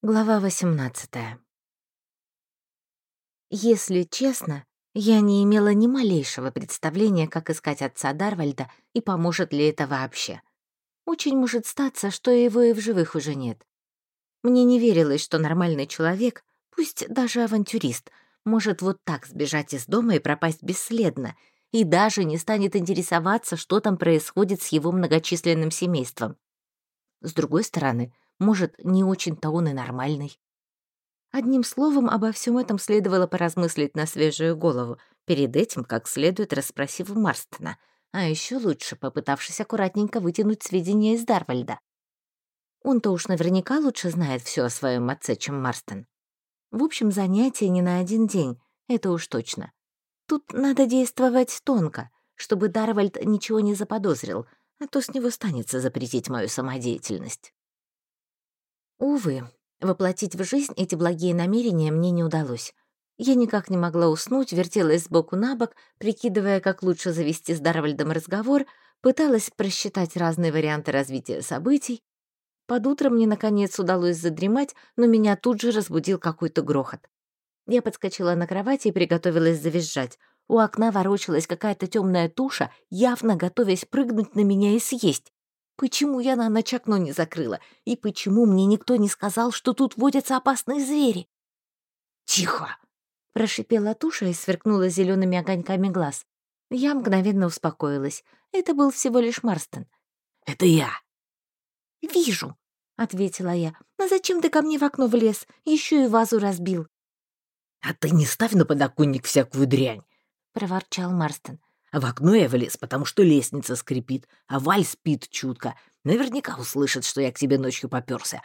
Глава 18 Если честно, я не имела ни малейшего представления, как искать отца Дарвальда и поможет ли это вообще. Очень может статься, что его и в живых уже нет. Мне не верилось, что нормальный человек, пусть даже авантюрист, может вот так сбежать из дома и пропасть бесследно, и даже не станет интересоваться, что там происходит с его многочисленным семейством. С другой стороны, может, не очень-то он и нормальный. Одним словом, обо всем этом следовало поразмыслить на свежую голову, перед этим как следует расспросив Марстона, а еще лучше попытавшись аккуратненько вытянуть сведения из Дарвальда. Он-то уж наверняка лучше знает все о своем отце, чем Марстон. В общем, занятие не на один день, это уж точно. Тут надо действовать тонко, чтобы Дарвальд ничего не заподозрил, а то с него станется запретить мою самодеятельность. Увы, воплотить в жизнь эти благие намерения мне не удалось. Я никак не могла уснуть, вертелась сбоку на бок, прикидывая, как лучше завести с Дарвальдом разговор, пыталась просчитать разные варианты развития событий. Под утро мне, наконец, удалось задремать, но меня тут же разбудил какой-то грохот. Я подскочила на кровати и приготовилась завизжать. У окна ворочалась какая-то темная туша, явно готовясь прыгнуть на меня и съесть. Почему я на ночь окно не закрыла? И почему мне никто не сказал, что тут водятся опасные звери? «Тихо!» — прошипела туша и сверкнула зелеными огоньками глаз. Я мгновенно успокоилась. Это был всего лишь Марстон. «Это я!» «Вижу!» — ответила я. «Но зачем ты ко мне в окно влез? Еще и вазу разбил!» «А ты не ставь на подоконник всякую дрянь!» — проворчал Марстон. В окно я влез, потому что лестница скрипит, а Валь спит чутко. Наверняка услышит, что я к тебе ночью попёрся.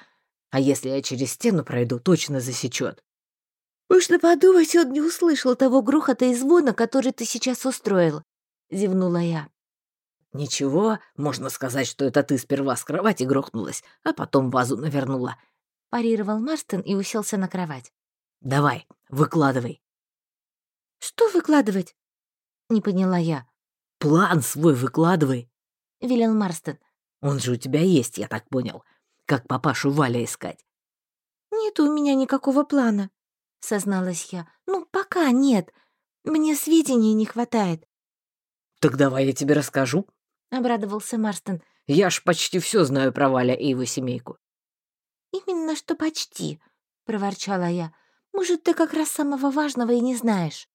А если я через стену пройду, точно засечет. «Можно подумать, он не услышал того грохота и звона, который ты сейчас устроил», — зевнула я. «Ничего, можно сказать, что это ты сперва с кровати грохнулась, а потом вазу навернула», — парировал Марстон и уселся на кровать. «Давай, выкладывай». «Что выкладывать?» Не поняла я. «План свой выкладывай», — велел Марстон. «Он же у тебя есть, я так понял. Как папашу Валя искать?» «Нет у меня никакого плана», — созналась я. «Ну, пока нет. Мне сведений не хватает». «Так давай я тебе расскажу», — обрадовался Марстон. «Я ж почти все знаю про Валя и его семейку». «Именно что почти», — проворчала я. «Может, ты как раз самого важного и не знаешь».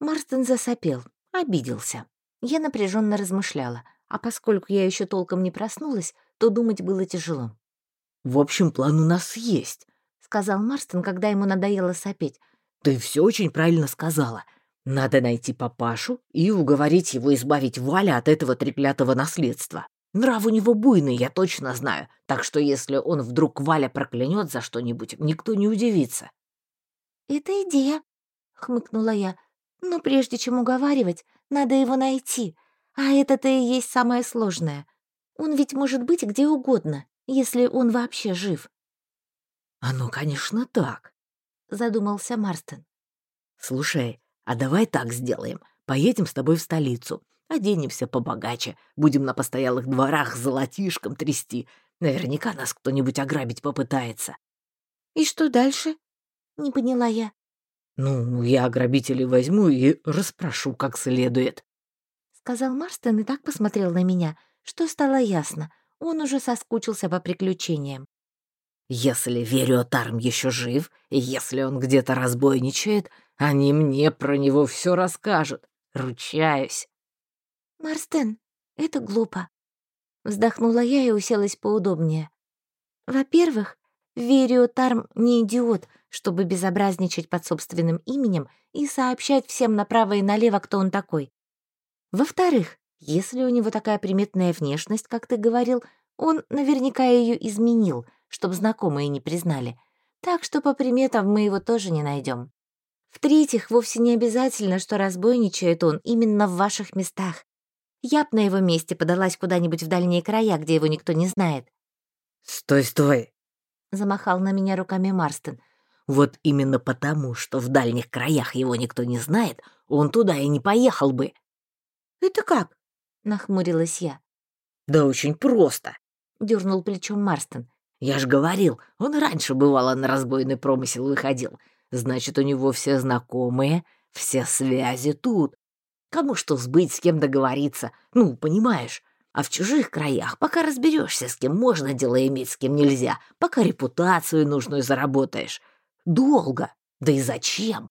Марстон засопел, обиделся. Я напряженно размышляла, а поскольку я еще толком не проснулась, то думать было тяжело. «В общем, план у нас есть», — сказал Марстон, когда ему надоело сопеть. «Ты все очень правильно сказала. Надо найти папашу и уговорить его избавить Валя от этого треклятого наследства. Нрав у него буйный, я точно знаю, так что если он вдруг Валя проклянет за что-нибудь, никто не удивится». «Это идея», — хмыкнула я. Но прежде чем уговаривать, надо его найти, а это-то и есть самое сложное. Он ведь может быть где угодно, если он вообще жив. «Оно, конечно, так», — задумался Марстон. «Слушай, а давай так сделаем. Поедем с тобой в столицу, оденемся побогаче, будем на постоялых дворах золотишком трясти. Наверняка нас кто-нибудь ограбить попытается». «И что дальше?» — не поняла я. «Ну, я грабителей возьму и расспрошу как следует», — сказал Марстон и так посмотрел на меня, что стало ясно. Он уже соскучился по приключениям. «Если Вериотарм еще жив, и если он где-то разбойничает, они мне про него все расскажут. Ручаюсь». «Марстен, это глупо», — вздохнула я и уселась поудобнее. «Во-первых, Вериотарм не идиот, чтобы безобразничать под собственным именем и сообщать всем направо и налево, кто он такой. Во-вторых, если у него такая приметная внешность, как ты говорил, он наверняка ее изменил, чтобы знакомые не признали. Так что по приметам мы его тоже не найдем. В-третьих, вовсе не обязательно, что разбойничает он именно в ваших местах. Я б на его месте подалась куда-нибудь в дальние края, где его никто не знает. «Стой, стой!» — замахал на меня руками Марстон. Вот именно потому, что в дальних краях его никто не знает, он туда и не поехал бы. «Это как?» — нахмурилась я. «Да очень просто», — дернул плечом Марстон. Я ж говорил, он раньше бывало на разбойный промысел выходил. Значит, у него все знакомые, все связи тут. Кому что сбыть, с кем договориться, ну, понимаешь. А в чужих краях пока разберешься, с кем можно дело иметь, с кем нельзя, пока репутацию нужную заработаешь. Долго. Да и зачем?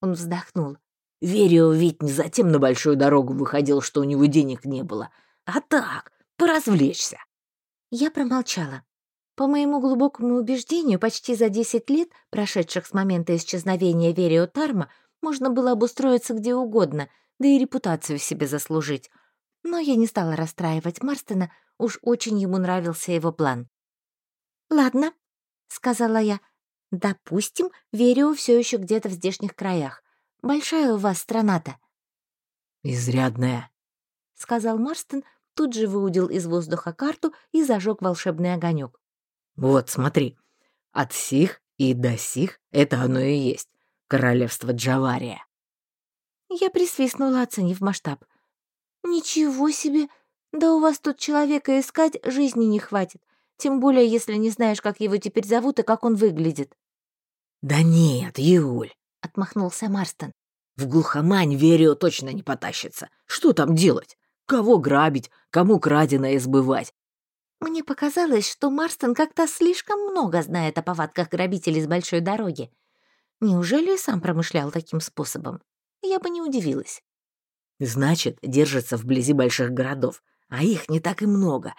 Он вздохнул. Верио ведь не затем на большую дорогу выходил, что у него денег не было, а так, поразвлечься. Я промолчала. По моему глубокому убеждению, почти за 10 лет, прошедших с момента исчезновения Верио Тарма, можно было обустроиться где угодно, да и репутацию себе заслужить. Но я не стала расстраивать Марстона, уж очень ему нравился его план. «Ладно», — сказала я, — «допустим, Верио все еще где-то в здешних краях. Большая у вас страна-то?» «Изрядная», — сказал Марстон, тут же выудил из воздуха карту и зажег волшебный огонек. Вот, смотри. От сих и до сих это оно и есть. Королевство Джавария. Я присвистнула, оценив масштаб. «Ничего себе! Да у вас тут человека искать жизни не хватит. Тем более, если не знаешь, как его теперь зовут и как он выглядит». «Да нет, Юль!» — отмахнулся Марстон. «В глухомань Верио точно не потащится. Что там делать? Кого грабить? Кому краденое сбывать? Мне показалось, что Марстон как-то слишком много знает о повадках грабителей с большой дороги. Неужели и сам промышлял таким способом? Я бы не удивилась. Значит, держится вблизи больших городов, а их не так и много.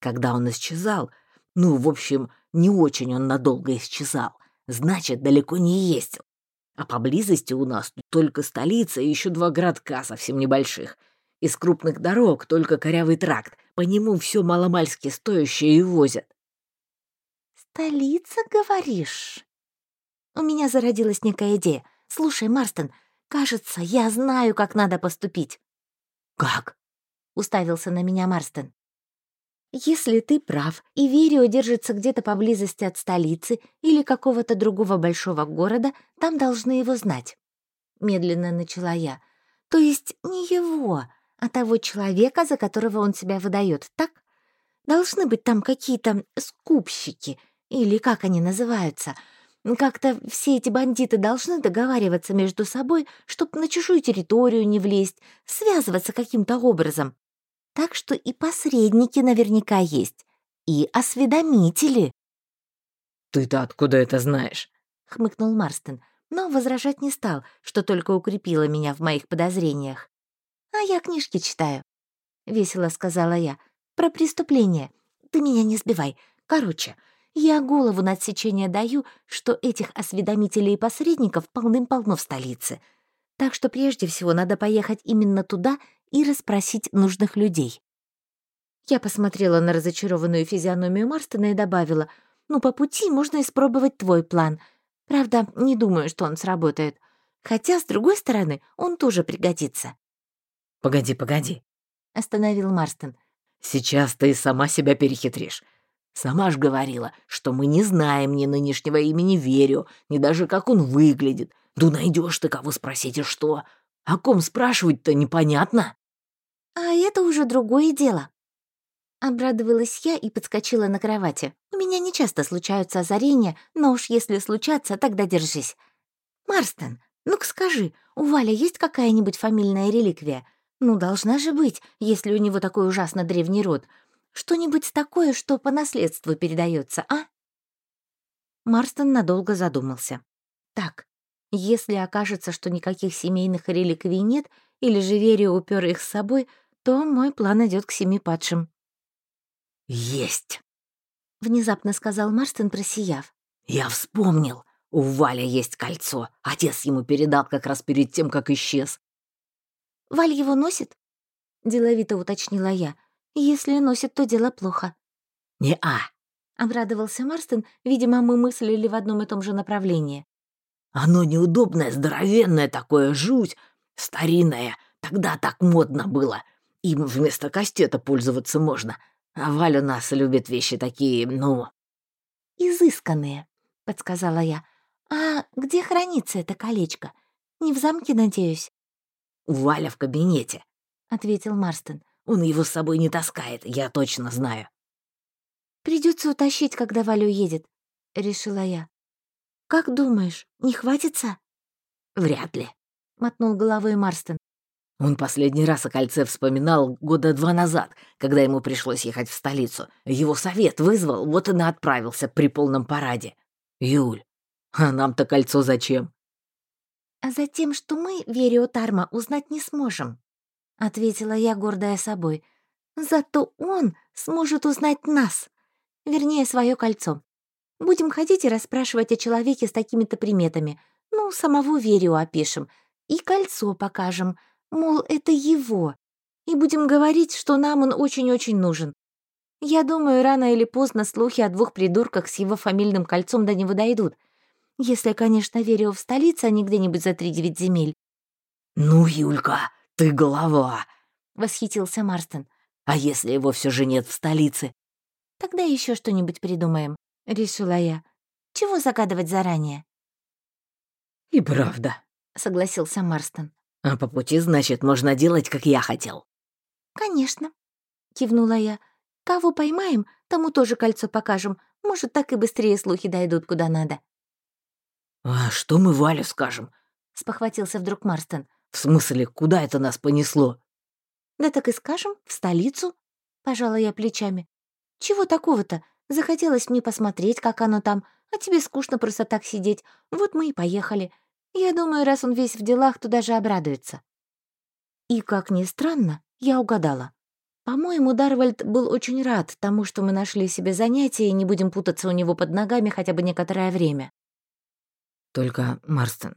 Когда он исчезал, ну, в общем, не очень он надолго исчезал, значит, далеко не ездил. А поблизости у нас только столица и еще два городка совсем небольших — из крупных дорог только корявый тракт, по нему все маломальски стоящее и возят. «Столица, говоришь?» У меня зародилась некая идея. «Слушай, Марстон, кажется, я знаю, как надо поступить». «Как?» — уставился на меня Марстон. «Если ты прав, и Верио держится где-то поблизости от столицы или какого-то другого большого города, там должны его знать». Медленно начала я. «То есть не его, а того человека, за которого он себя выдает, так? Должны быть там какие-то скупщики, или как они называются. Как-то все эти бандиты должны договариваться между собой, чтобы на чужую территорию не влезть, связываться каким-то образом. Так что и посредники наверняка есть, и осведомители. «Ты-то откуда это знаешь?» — хмыкнул Марстон, но возражать не стал, что только укрепило меня в моих подозрениях. «А я книжки читаю», — весело сказала я. «Про преступления. Ты меня не сбивай. Короче, я голову на отсечение даю, что этих осведомителей и посредников полным-полно в столице. Так что прежде всего надо поехать именно туда и расспросить нужных людей». Я посмотрела на разочарованную физиономию Марстона и добавила, «Ну, по пути можно испробовать твой план. Правда, не думаю, что он сработает. Хотя, с другой стороны, он тоже пригодится». «Погоди, погоди», — остановил Марстон. «Сейчас ты сама себя перехитришь. Сама ж говорила, что мы не знаем ни нынешнего имени Верю, ни даже как он выглядит. Ну найдешь ты кого спросить и что? О ком спрашивать-то непонятно». «А это уже другое дело», Обрадовалась я и подскочила на кровати. У меня не часто случаются озарения, но уж если случатся, тогда держись. «Марстон, ну-ка скажи, у Валя есть какая-нибудь фамильная реликвия? Ну, должна же быть, если у него такой ужасно древний род. Что-нибудь такое, что по наследству передается, а? Марстон надолго задумался. Так, если окажется, что никаких семейных реликвий нет, или же Вере упер их с собой, то мой план идет к семи падшим. «Есть!» — внезапно сказал Марстон, просияв. «Я вспомнил. У Валя есть кольцо. Отец ему передал как раз перед тем, как исчез. Валь его носит?» — деловито уточнила я. «Если носит, то дело плохо». «Не-а», — обрадовался Марстон. Видимо, мы мыслили в одном и том же направлении. «Оно неудобное, здоровенное такое, жуть, старинное. Тогда так модно было. Им вместо кастета пользоваться можно. А Валь у нас любит вещи такие, ну...» «Изысканные», — подсказала я. «А где хранится это колечко? Не в замке, надеюсь?» «Валя в кабинете», — ответил Марстон. «Он его с собой не таскает, я точно знаю». Придется утащить, когда Валя уедет», — решила я. «Как думаешь, не хватится?» «Вряд ли», — мотнул головой Марстон. Он последний раз о кольце вспоминал года два назад, когда ему пришлось ехать в столицу. Его совет вызвал, вот он и отправился при полном параде. Юль, а нам-то кольцо зачем? «А за тем, что мы Верио Тарма узнать не сможем», — ответила я, гордая собой. «Зато он сможет узнать нас, вернее, свое кольцо. Будем ходить и расспрашивать о человеке с такими-то приметами. Ну, самого Верио опишем. И кольцо покажем, мол, это его. И будем говорить, что нам он очень-очень нужен. Я думаю, рано или поздно слухи о двух придурках с его фамильным кольцом до него дойдут. Если, конечно, Верио в столице, а не где-нибудь за три-девять земель. «Ну, Юлька, ты голова!» — восхитился Марстон. «А если его все же нет в столице?» «Тогда еще что-нибудь придумаем», — решила я. «Чего загадывать заранее?» «И правда», — согласился Марстон. «А по пути, значит, можно делать, как я хотел». «Конечно», — кивнула я. «Кого поймаем, тому тоже кольцо покажем. Может, так и быстрее слухи дойдут куда надо». «А что мы Вале скажем?» — спохватился вдруг Марстон. «В смысле, куда это нас понесло?» «Да так и скажем, в столицу», — пожала я плечами. «Чего такого-то? Захотелось мне посмотреть, как оно там, а тебе скучно просто так сидеть. Вот мы и поехали. Я думаю, раз он весь в делах, то даже обрадуется». И, как ни странно, я угадала. По-моему, Дарвальд был очень рад тому, что мы нашли себе занятие и не будем путаться у него под ногами хотя бы некоторое время. Только, Марстон,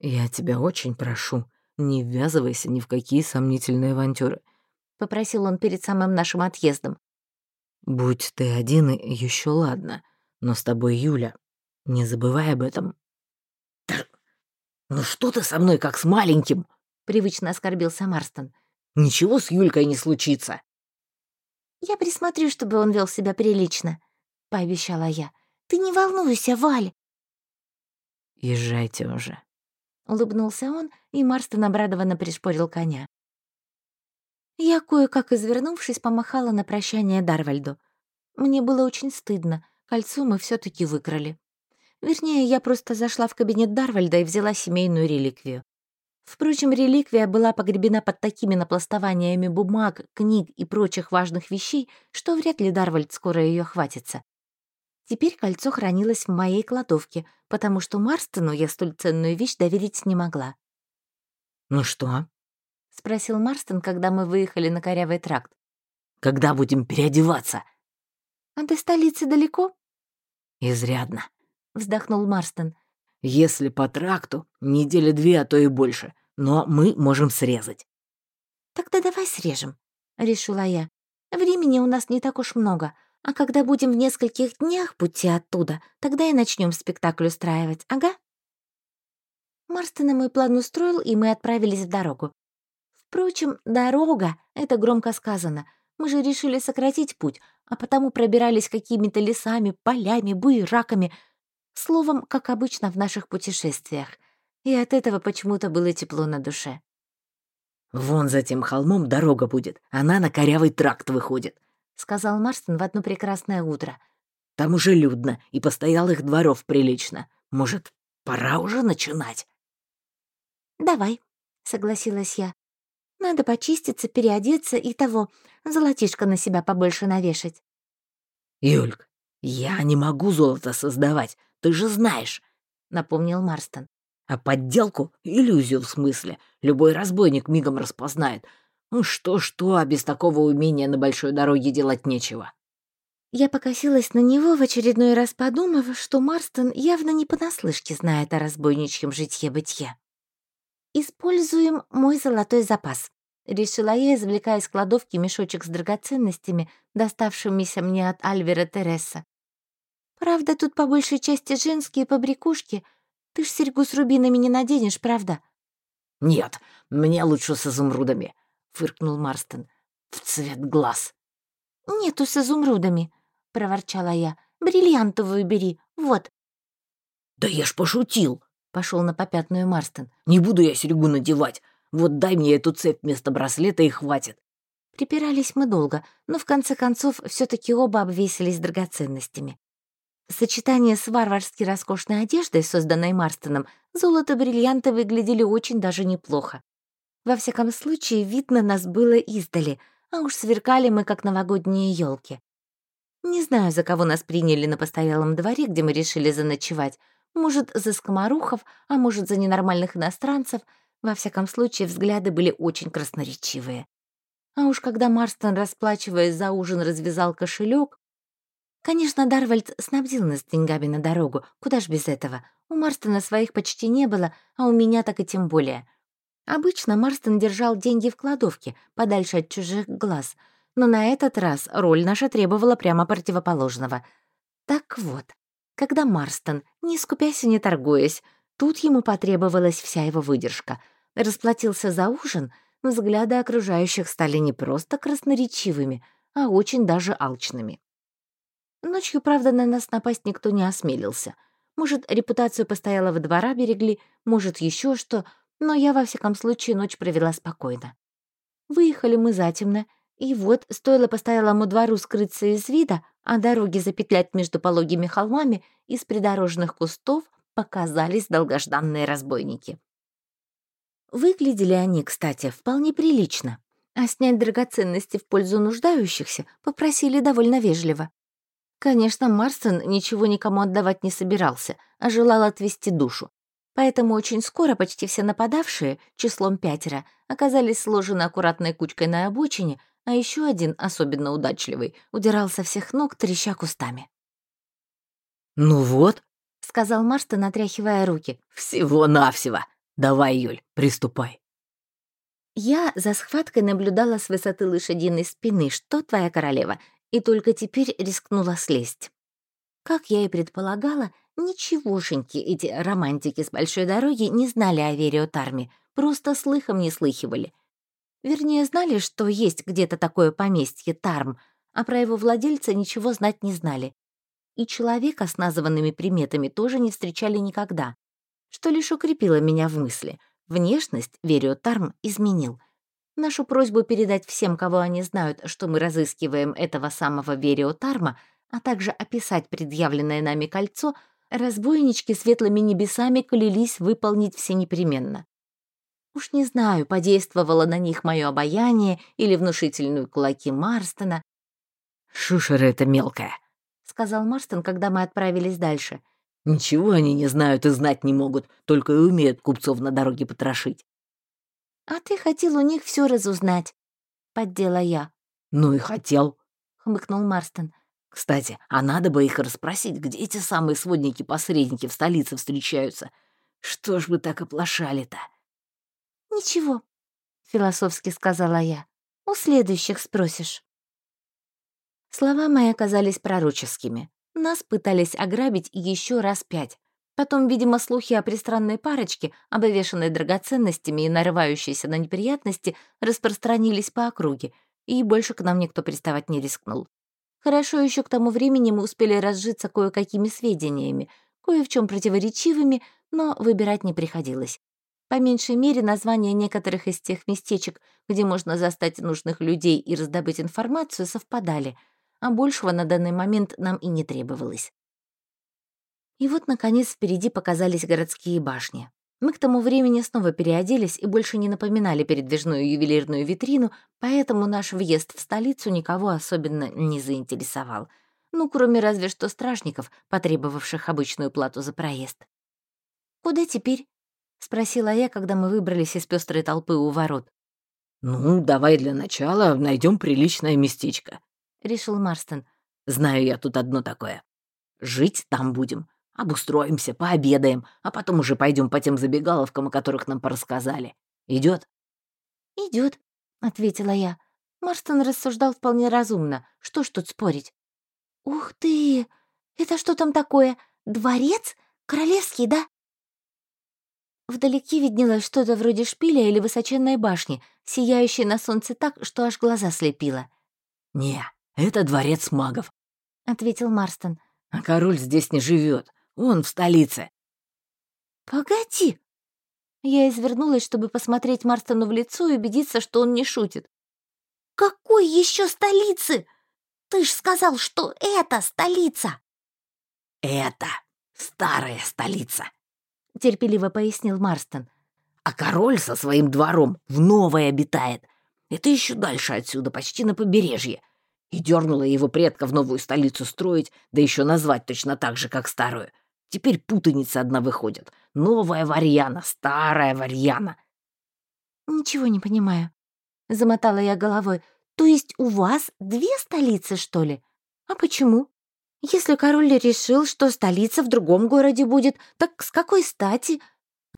я тебя очень прошу, не ввязывайся ни в какие сомнительные авантюры. Попросил он перед самым нашим отъездом. Будь ты один, еще ладно, но с тобой Юля. Не забывай об этом. «Ну что ты со мной, как с маленьким?» — привычно оскорбился Марстон. «Ничего с Юлькой не случится». «Я присмотрю, чтобы он вел себя прилично», — пообещала я. «Ты не волнуйся, Валь, «Езжайте уже», — улыбнулся он, и Марстон обрадованно пришпорил коня. Я, кое-как извернувшись, помахала на прощание Дарвальду. Мне было очень стыдно, кольцо мы все таки выкрали. Вернее, я просто зашла в кабинет Дарвальда и взяла семейную реликвию. Впрочем, реликвия была погребена под такими напластованиями бумаг, книг и прочих важных вещей, что вряд ли Дарвальд скоро ее хватится. Теперь кольцо хранилось в моей кладовке, потому что Марстону я столь ценную вещь доверить не могла. «Ну что?» — спросил Марстон, когда мы выехали на корявый тракт. «Когда будем переодеваться?» «А до столицы далеко?» «Изрядно», — вздохнул Марстон. «Если по тракту, недели две, а то и больше, но мы можем срезать». «Тогда давай срежем», — решила я. «Времени у нас не так уж много, а когда будем в нескольких днях пути оттуда, тогда и начнем спектакль устраивать, ага?» Марстона мой план устроил, и мы отправились в дорогу. Впрочем, дорога — это громко сказано. Мы же решили сократить путь, а потому пробирались какими-то лесами, полями, буераками. Словом, как обычно в наших путешествиях. И от этого почему-то было тепло на душе. «Вон за тем холмом дорога будет, она на корявый тракт выходит», — сказал Марстон в одно прекрасное утро. «Там уже людно, и постоялых дворов прилично. Может, пора уже начинать?» «Давай», — согласилась я. «Надо почиститься, переодеться и того, золотишко на себя побольше навешать». «Юльк, я не могу золото создавать, ты же знаешь», — напомнил Марстон. «А подделку — иллюзию в смысле. Любой разбойник мигом распознает. Что-что, а без такого умения на большой дороге делать нечего. Я покосилась на него в очередной раз, подумав, что Марстон явно не понаслышке знает о разбойничьем житье-бытие. «Используем мой золотой запас», — решила я, извлекая из кладовки мешочек с драгоценностями, доставшимися мне от Альвера Тереса. «Правда, тут по большей части женские побрякушки. Ты ж серьгу с рубинами не наденешь, правда?» «Нет, мне лучше с изумрудами фыркнул Марстон. «В цвет глаз». «Нету с изумрудами», — проворчала я. «Бриллиантовую бери, вот». «Да я ж пошутил», — пошел на попятную Марстон. «Не буду я серьгу надевать. Вот дай мне эту цепь вместо браслета и хватит». Припирались мы долго, но в конце концов все таки оба обвесились драгоценностями. Сочетание с варварски роскошной одеждой, созданной Марстоном, золото и бриллианты выглядели очень даже неплохо. Во всяком случае, видно нас было издали, а уж сверкали мы, как новогодние елки. Не знаю, за кого нас приняли на постоялом дворе, где мы решили заночевать. Может, за скоморухов, а может, за ненормальных иностранцев. Во всяком случае, взгляды были очень красноречивые. А уж когда Марстон, расплачиваясь за ужин, развязал кошелек, Конечно, Дарвальд снабдил нас деньгами на дорогу, куда ж без этого. У Марстона своих почти не было, а у меня так и тем более. Обычно Марстон держал деньги в кладовке, подальше от чужих глаз, но на этот раз роль наша требовала прямо противоположного. Так вот, когда Марстон, не скупясь и не торгуясь, тут ему потребовалась вся его выдержка, расплатился за ужин, взгляды окружающих стали не просто красноречивыми, а очень даже алчными. Ночью, правда, на нас напасть никто не осмелился. Может, репутацию постоялого двора берегли, может, еще что, но я, во всяком случае, ночь провела спокойно. Выехали мы затемно, и вот, стоило постоялому двору скрыться из вида, а дороги запетлять между пологими холмами, из придорожных кустов показались долгожданные разбойники. Выглядели они, кстати, вполне прилично, а снять драгоценности в пользу нуждающихся попросили довольно вежливо. Конечно, Марстон ничего никому отдавать не собирался, а желал отвести душу. Поэтому очень скоро почти все нападавшие, числом пятеро, оказались сложены аккуратной кучкой на обочине, а еще один, особенно удачливый, удирал со всех ног, треща кустами. «Ну вот», — сказал Марстон, отряхивая руки. «Всего-навсего. Давай, Юль, приступай». Я за схваткой наблюдала с высоты лошадиной спины, что твоя королева, и только теперь рискнула слезть. Как я и предполагала, ничегошеньки эти романтики с большой дороги не знали о Вере Тарме, просто слыхом не слыхивали. Вернее, знали, что есть где-то такое поместье Тарм, а про его владельца ничего знать не знали. И человека с названными приметами тоже не встречали никогда, что лишь укрепило меня в мысли. Внешность Верио Тарм изменил — Нашу просьбу передать всем, кого они знают, что мы разыскиваем этого самого Верио Тарма, а также описать предъявленное нами кольцо, разбойнички светлыми небесами клялись выполнить все непременно. Уж не знаю, подействовало на них мое обаяние или внушительные кулаки Марстона. «Шушера это мелкая», — сказал Марстон, когда мы отправились дальше. «Ничего они не знают и знать не могут, только и умеют купцов на дороге потрошить. «А ты хотел у них все разузнать», — поддела я. «Ну и хотел», — хмыкнул Марстон. «Кстати, а надо бы их расспросить, где эти самые сводники-посредники в столице встречаются. Что ж вы так оплошали-то?» «Ничего», — философски сказала я. «У следующих спросишь». Слова мои оказались пророческими. Нас пытались ограбить еще раз пять. Потом, видимо, слухи о пристранной парочке, обвешанной драгоценностями и нарывающейся на неприятности, распространились по округе, и больше к нам никто приставать не рискнул. Хорошо еще к тому времени мы успели разжиться кое-какими сведениями, кое в чем противоречивыми, но выбирать не приходилось. По меньшей мере, названия некоторых из тех местечек, где можно застать нужных людей и раздобыть информацию, совпадали, а большего на данный момент нам и не требовалось. И вот, наконец, впереди показались городские башни. Мы к тому времени снова переоделись и больше не напоминали передвижную ювелирную витрину, поэтому наш въезд в столицу никого особенно не заинтересовал. Ну, кроме разве что стражников, потребовавших обычную плату за проезд. «Куда теперь?» — спросила я, когда мы выбрались из пестрой толпы у ворот. «Ну, давай для начала найдем приличное местечко», — решил Марстон. «Знаю я тут одно такое. Жить там будем. Обустроимся, пообедаем, а потом уже пойдем по тем забегаловкам, о которых нам порассказали. Идет? Идет, ответила я. Марстон рассуждал вполне разумно. Что ж тут спорить? Ух ты! Это что там такое? Дворец? Королевский, да? Вдалеке виднелось что-то вроде шпиля или высоченной башни, сияющей на солнце так, что аж глаза слепило. «Не, это дворец магов», — ответил Марстон. «А король здесь не живет. Он в столице». «Погоди!» Я извернулась, чтобы посмотреть Марстону в лицо и убедиться, что он не шутит. «Какой еще столицы? Ты ж сказал, что это столица!» «Это старая столица», — терпеливо пояснил Марстон. «А король со своим двором в новой обитает. Это еще дальше отсюда, почти на побережье. И дернула его предка в новую столицу строить, да еще назвать точно так же, как старую. Теперь путаница одна выходит. Новая Варьяна, старая Варьяна. «Ничего не понимаю», — замотала я головой. «То есть у вас две столицы, что ли? А почему? Если король решил, что столица в другом городе будет, так с какой стати?»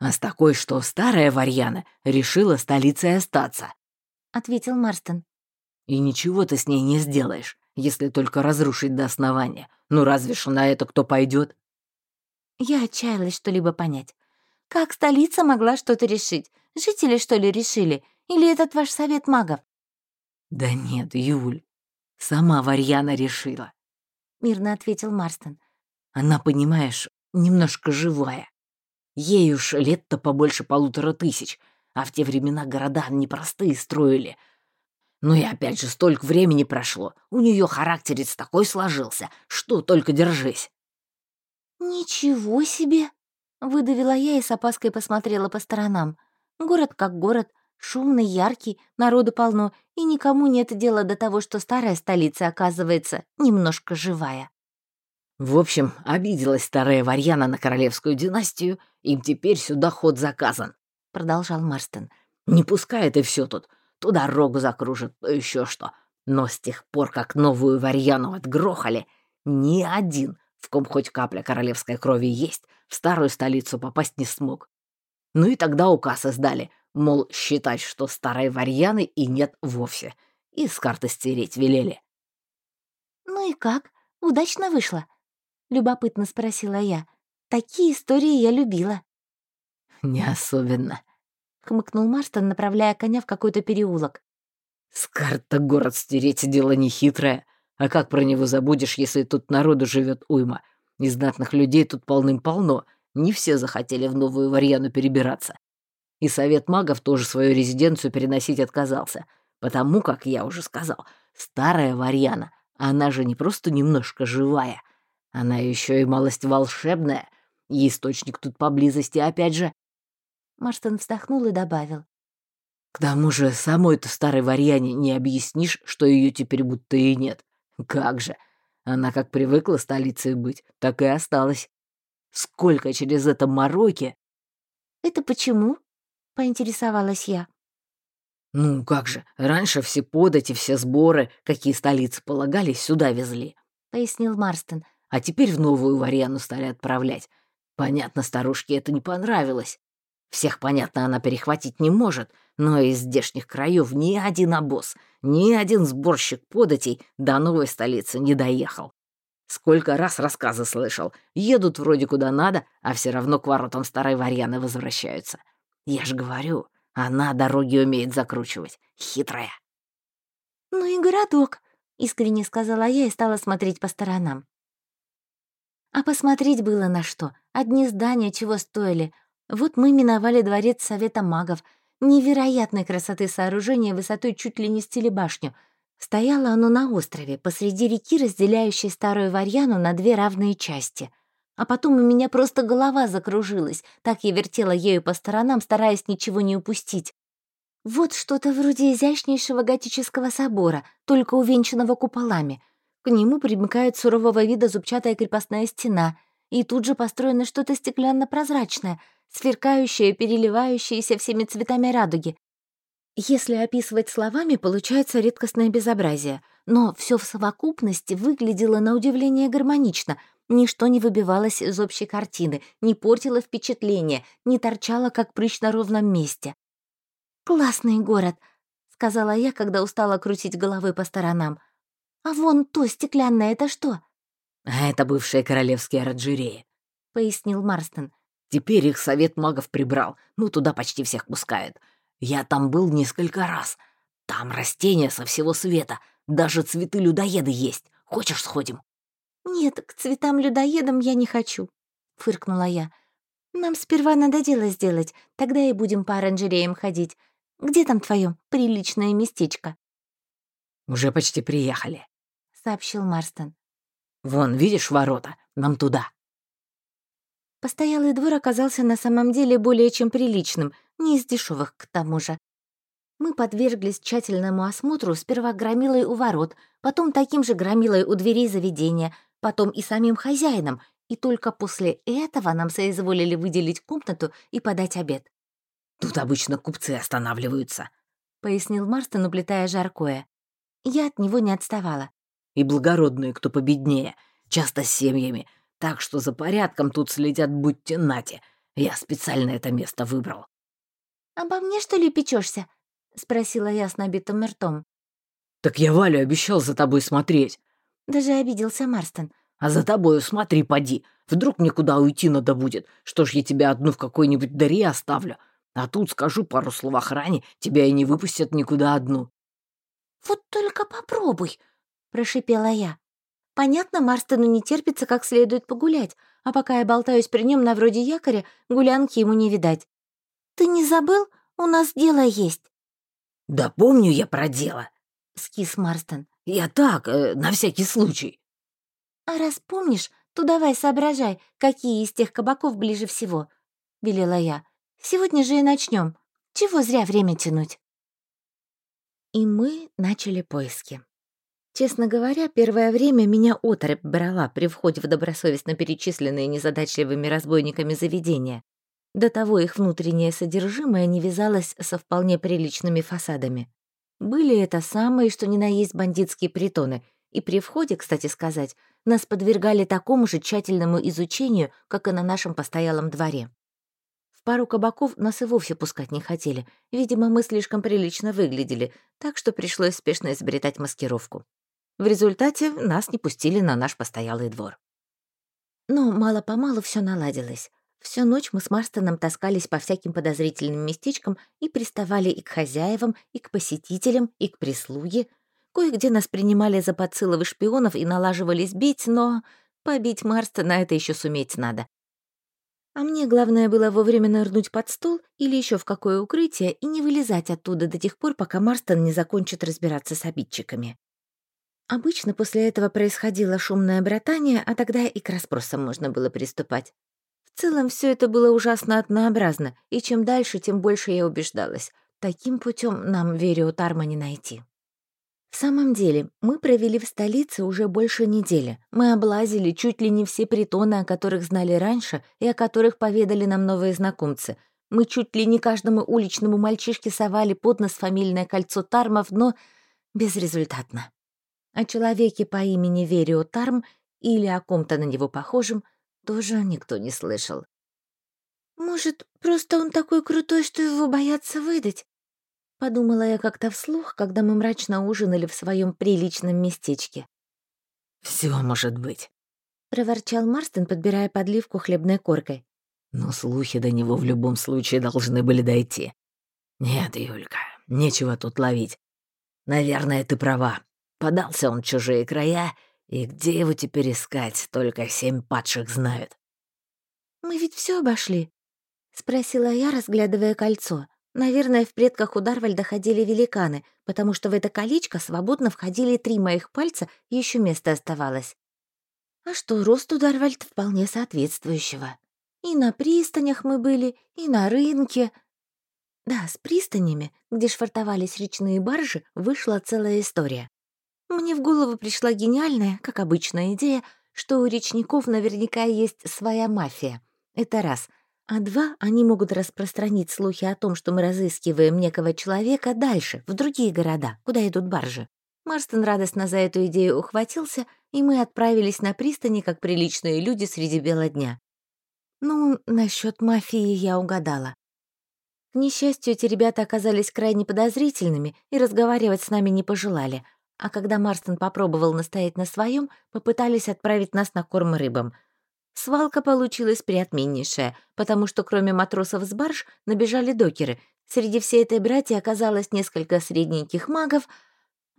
«А с такой, что старая Варьяна решила столицей остаться», — ответил Марстон. «И ничего ты с ней не сделаешь, если только разрушить до основания. Ну разве ж на это кто пойдет? Я отчаялась что-либо понять. Как столица могла что-то решить? Жители, что ли, решили? Или этот ваш совет магов? Да нет, Юль, сама Варьяна решила. Мирно ответил Марстон. Она, понимаешь, немножко живая. Ей уж лет-то побольше полутора тысяч, а в те времена города непростые строили. Ну и опять же, столько времени прошло, у нее характерец такой сложился, что только держись. «Ничего себе!» — выдавила я и с опаской посмотрела по сторонам. Город как город, шумный, яркий, народу полно, и никому нет дела до того, что старая столица, оказывается, немножко живая. В общем, обиделась старая Варьяна на королевскую династию, им теперь сюда ход заказан, — продолжал Марстон. Не пускает и все тут. То дорогу закружит, то еще что. Но с тех пор, как новую Варьяну отгрохали, ни один в ком хоть капля королевской крови есть, в старую столицу попасть не смог. Ну и тогда указ издали, мол, считать, что старой Варьяны и нет вовсе. И с карты стереть велели. «Ну и как? Удачно вышло?» — любопытно спросила я. «Такие истории я любила». «Не особенно», — хмыкнул Марстон, направляя коня в какой-то переулок. «С карта город стереть — дело нехитрое. А как про него забудешь, если тут народу живет уйма? Из знатных людей тут полным-полно. Не все захотели в новую Варьяну перебираться. И совет магов тоже свою резиденцию переносить отказался. Потому, как я уже сказал, старая Варьяна, она же не просто немножко живая. Она еще и малость волшебная. И источник тут поблизости, опять же. Марстон вздохнул и добавил. К тому же самой-то старой Варьяне не объяснишь, что ее теперь будто и нет. Как же! Она как привыкла столицей быть, так и осталась. Сколько через это мороки! «Это почему?» — поинтересовалась я. «Ну, как же, раньше все подати, все сборы, какие столицы полагались, сюда везли», — пояснил Марстон. «А теперь в новую Варьяну стали отправлять. Понятно, старушке это не понравилось. Всех, понятно, она перехватить не может, но из здешних краев ни один обоз, ни один сборщик податей до новой столицы не доехал. Сколько раз рассказы слышал. Едут вроде куда надо, а все равно к воротам старой Варьяны возвращаются. Я ж говорю, она дороги умеет закручивать. Хитрая. «Ну и городок», — искренне сказала я и стала смотреть по сторонам. А посмотреть было на что. Одни здания чего стоили, вот мы миновали дворец Совета магов, невероятной красоты сооружение высотой чуть ли не с телебашню. Стояло оно на острове, посреди реки, разделяющей Старую Варьяну на две равные части. А потом у меня просто голова закружилась, так я вертела ею по сторонам, стараясь ничего не упустить. Вот что-то вроде изящнейшего готического собора, только увенчанного куполами. К нему примыкает сурового вида зубчатая крепостная стена, и тут же построено что-то стеклянно-прозрачное — сверкающее, переливающееся всеми цветами радуги. Если описывать словами, получается редкостное безобразие, но все в совокупности выглядело на удивление гармонично, ничто не выбивалось из общей картины, не портило впечатление, не торчало, как прыщ на ровном месте. «Классный город», — сказала я, когда устала крутить головой по сторонам. «А вон то стеклянное — это что?» «А это бывшие королевские оранжереи», — пояснил Марстон. Теперь их совет магов прибрал, ну туда почти всех пускают. Я там был несколько раз. Там растения со всего света, даже цветы-людоеды есть. Хочешь, сходим?» «Нет, к цветам-людоедам я не хочу», — фыркнула я. «Нам сперва надо дело сделать, тогда и будем по оранжереям ходить. Где там твое приличное местечко?» «Уже почти приехали», — сообщил Марстон. «Вон, видишь ворота? Нам туда». Постоялый двор оказался на самом деле более чем приличным, не из дешевых к тому же. Мы подверглись тщательному осмотру сперва громилой у ворот, потом таким же громилой у дверей заведения, потом и самим хозяином, и только после этого нам соизволили выделить комнату и подать обед. «Тут обычно купцы останавливаются», — пояснил Марстон, уплетая жаркое. Я от него не отставала. «И благородные, кто победнее, часто с семьями, так что за порядком тут следят будьте нати. Я специально это место выбрал». «Обо мне, что ли, печешься? — спросила я с набитым ртом. «Так я Валю обещал за тобой смотреть». Даже обиделся Марстон. «А за тобою смотри, поди. Вдруг мне куда уйти надо будет. Что ж я тебя одну в какой-нибудь дыре оставлю? А тут скажу пару слов охране, тебя и не выпустят никуда одну». «Вот только попробуй», — прошипела я. Понятно, Марстону не терпится как следует погулять, а пока я болтаюсь при нем на вроде якоря, гулянки ему не видать. «Ты не забыл? У нас дело есть». «Да помню я про дело», — скис Марстон. «Я так, э, на всякий случай». «А раз помнишь, то давай соображай, какие из тех кабаков ближе всего», — велела я. «Сегодня же и начнем. Чего зря время тянуть?» И мы начали поиски. Честно говоря, первое время меня оторопь брала при входе в добросовестно перечисленные незадачливыми разбойниками заведения. До того их внутреннее содержимое не вязалось со вполне приличными фасадами. Были это самые, что ни на есть бандитские притоны, и при входе, кстати сказать, нас подвергали такому же тщательному изучению, как и на нашем постоялом дворе. В пару кабаков нас и вовсе пускать не хотели. Видимо, мы слишком прилично выглядели, так что пришлось спешно изобретать маскировку. В результате нас не пустили на наш постоялый двор. Но мало-помалу все наладилось. Всю ночь мы с Марстоном таскались по всяким подозрительным местечкам и приставали и к хозяевам, и к посетителям, и к прислуге. Кое-где нас принимали за подсылов шпионов и налаживались бить, но побить Марстона это еще суметь надо. А мне главное было вовремя нырнуть под стол или еще в какое укрытие и не вылезать оттуда до тех пор, пока Марстон не закончит разбираться с обидчиками. Обычно после этого происходило шумное братание, а тогда и к расспросам можно было приступать. В целом все это было ужасно однообразно, и чем дальше, тем больше я убеждалась. Таким путем нам Верио Тарма не найти. В самом деле, мы провели в столице уже больше недели. Мы облазили чуть ли не все притоны, о которых знали раньше и о которых поведали нам новые знакомцы. Мы чуть ли не каждому уличному мальчишке совали под нос фамильное кольцо Тармов, но безрезультатно. О человеке по имени Верио Тарм или о ком-то на него похожем тоже никто не слышал. «Может, просто он такой крутой, что его боятся выдать?» Подумала я как-то вслух, когда мы мрачно ужинали в своем приличном местечке. Все может быть», — проворчал Марстон, подбирая подливку хлебной коркой. «Но слухи до него в любом случае должны были дойти. Нет, Юлька, нечего тут ловить. Наверное, ты права. Подался он в чужие края и где его теперь искать, только семь падших знают. «Мы ведь все обошли?» — спросила я, разглядывая кольцо. Наверное, в предках у Дарвальда ходили великаны, потому что в это колечко свободно входили три моих пальца, и еще место оставалось. А что, рост у Дарвальд вполне соответствующего. И на пристанях мы были, и на рынке. Да, с пристанями, где швартовались речные баржи, вышла целая история. Мне в голову пришла гениальная, как обычная идея, что у речников наверняка есть своя мафия. Это раз. А два, они могут распространить слухи о том, что мы разыскиваем некого человека дальше, в другие города, куда идут баржи. Марстон радостно за эту идею ухватился, и мы отправились на пристани, как приличные люди среди бела дня. Ну, насчет мафии я угадала. К несчастью, эти ребята оказались крайне подозрительными и разговаривать с нами не пожелали — а когда Марстон попробовал настоять на своем, попытались отправить нас на корм рыбам. Свалка получилась приотменнейшая, потому что кроме матросов с барж набежали докеры. Среди всей этой братья оказалось несколько средненьких магов.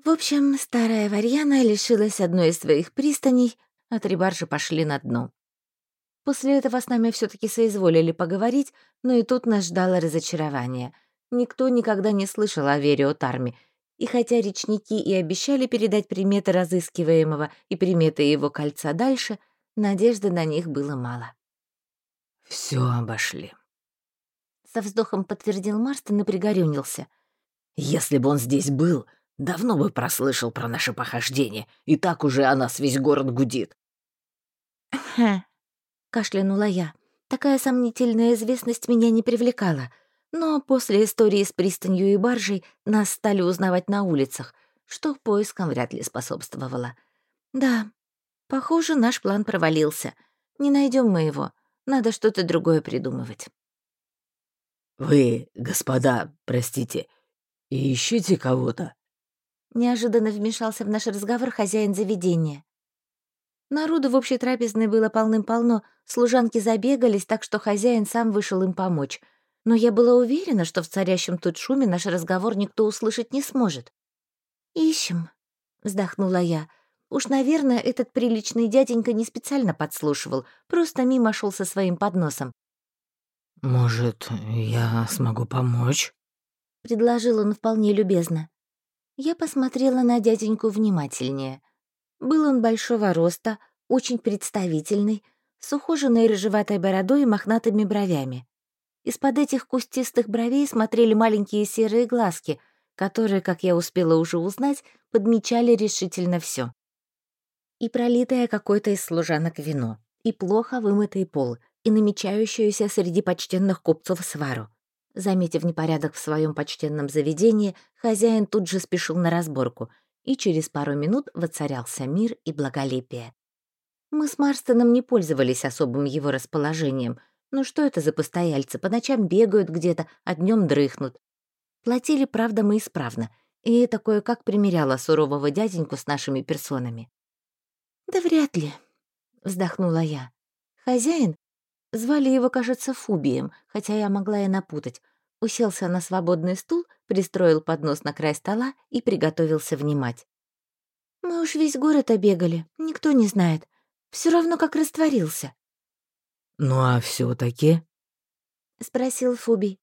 В общем, старая Варьяна лишилась одной из своих пристаней, а три баржи пошли на дно. После этого с нами все таки соизволили поговорить, но и тут нас ждало разочарование. Никто никогда не слышал о Вере Тарме — и хотя речники и обещали передать приметы разыскиваемого и приметы его кольца дальше, надежды на них было мало. Все обошли», — со вздохом подтвердил Марстон и пригорюнился. «Если бы он здесь был, давно бы прослышал про наше похождение, и так уже о нас весь город гудит». «Хм», — кашлянула я. Такая сомнительная известность меня не привлекала — но после истории с пристанью и баржей нас стали узнавать на улицах, что поискам вряд ли способствовало. Да, похоже, наш план провалился. Не найдем мы его. Надо что-то другое придумывать. «Вы, господа, простите, ищите кого-то?» Неожиданно вмешался в наш разговор хозяин заведения. Народу в общей трапезной было полным-полно, служанки забегались, так что хозяин сам вышел им помочь — но я была уверена, что в царящем тут шуме наш разговор никто услышать не сможет. «Ищем», — вздохнула я. Уж, наверное, этот приличный дяденька не специально подслушивал, просто мимо шел со своим подносом. «Может, я смогу помочь?» — предложил он вполне любезно. Я посмотрела на дяденьку внимательнее. Был он большого роста, очень представительный, с ухоженной рыжеватой бородой и мохнатыми бровями. Из-под этих кустистых бровей смотрели маленькие серые глазки, которые, как я успела уже узнать, подмечали решительно все. И пролитое какой-то из служанок вино, и плохо вымытый пол, и намечающуюся среди почтенных купцов свару. Заметив непорядок в своем почтенном заведении, хозяин тут же спешил на разборку, и через пару минут воцарялся мир и благолепие. Мы с Марстоном не пользовались особым его расположением — ну что это за постояльцы? По ночам бегают где-то, а днем дрыхнут. Платили, правда, мы исправно, и это кое-как примеряло сурового дяденьку с нашими персонами. «Да вряд ли», — вздохнула я. Хозяин, звали его, кажется, Фубием, хотя я могла и напутать, уселся на свободный стул, пристроил поднос на край стола и приготовился внимать. «Мы уж весь город обегали, никто не знает. Все равно как растворился. «Ну а все таки спросил Фуби.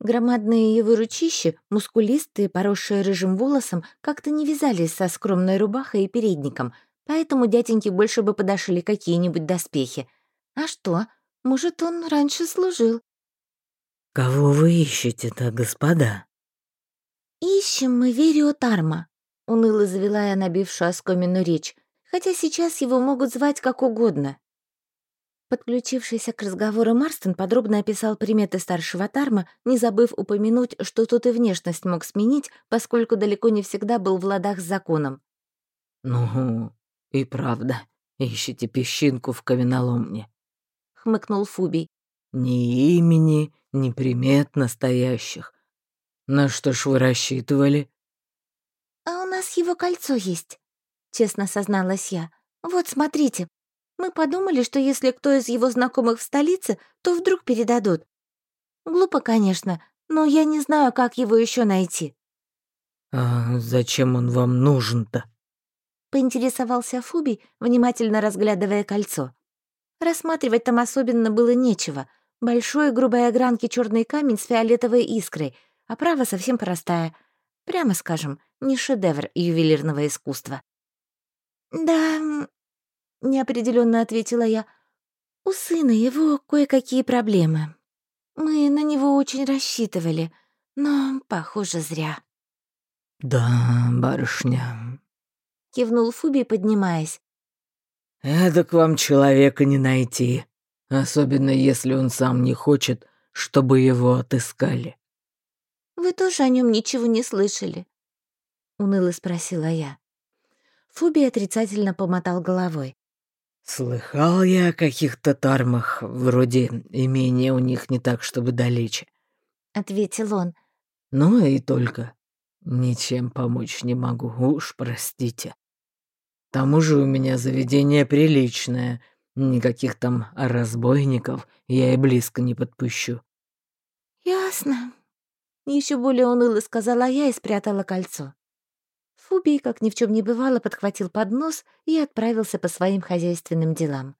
Громадные его ручища, мускулистые, поросшие рыжим волосом, как-то не вязались со скромной рубахой и передником, поэтому дяденьке больше бы подошли какие-нибудь доспехи. А что, может, он раньше служил? «Кого вы ищете-то, господа?» «Ищем мы Верио Тарма», — уныло завела я набившую оскомину речь, хотя сейчас его могут звать как угодно. Подключившийся к разговору Марстон подробно описал приметы старшего Тарма, не забыв упомянуть, что тут и внешность мог сменить, поскольку далеко не всегда был в ладах с законом. «Ну, и правда, ищите песчинку в каменоломне», — хмыкнул Фубий. «Ни имени, ни примет настоящих. На что ж вы рассчитывали?» «А у нас его кольцо есть», — честно созналась я. «Вот, смотрите, мы подумали, что если кто из его знакомых в столице, то вдруг передадут. Глупо, конечно, но я не знаю, как его еще найти». «А зачем он вам нужен-то?» — поинтересовался Фуби, внимательно разглядывая кольцо. Рассматривать там особенно было нечего. Большой грубой огранки черный камень с фиолетовой искрой, а права совсем простая. Прямо скажем, не шедевр ювелирного искусства. «Да, — неопределенно ответила я. «У сына его кое-какие проблемы. Мы на него очень рассчитывали, но, похоже, зря». «Да, барышня», — кивнул Фуби, поднимаясь. «Это к вам человека не найти, особенно если он сам не хочет, чтобы его отыскали». «Вы тоже о нем ничего не слышали?» — уныло спросила я. Фуби отрицательно помотал головой. «Слыхал я о каких-то тармах, вроде имения у них не так, чтобы далече», — ответил он. «Ну и только. Ничем помочь не могу, уж простите. К тому же у меня заведение приличное, никаких там разбойников я и близко не подпущу». «Ясно», — еще более уныло сказала я и спрятала кольцо. Фуби, как ни в чем не бывало, подхватил поднос и отправился по своим хозяйственным делам.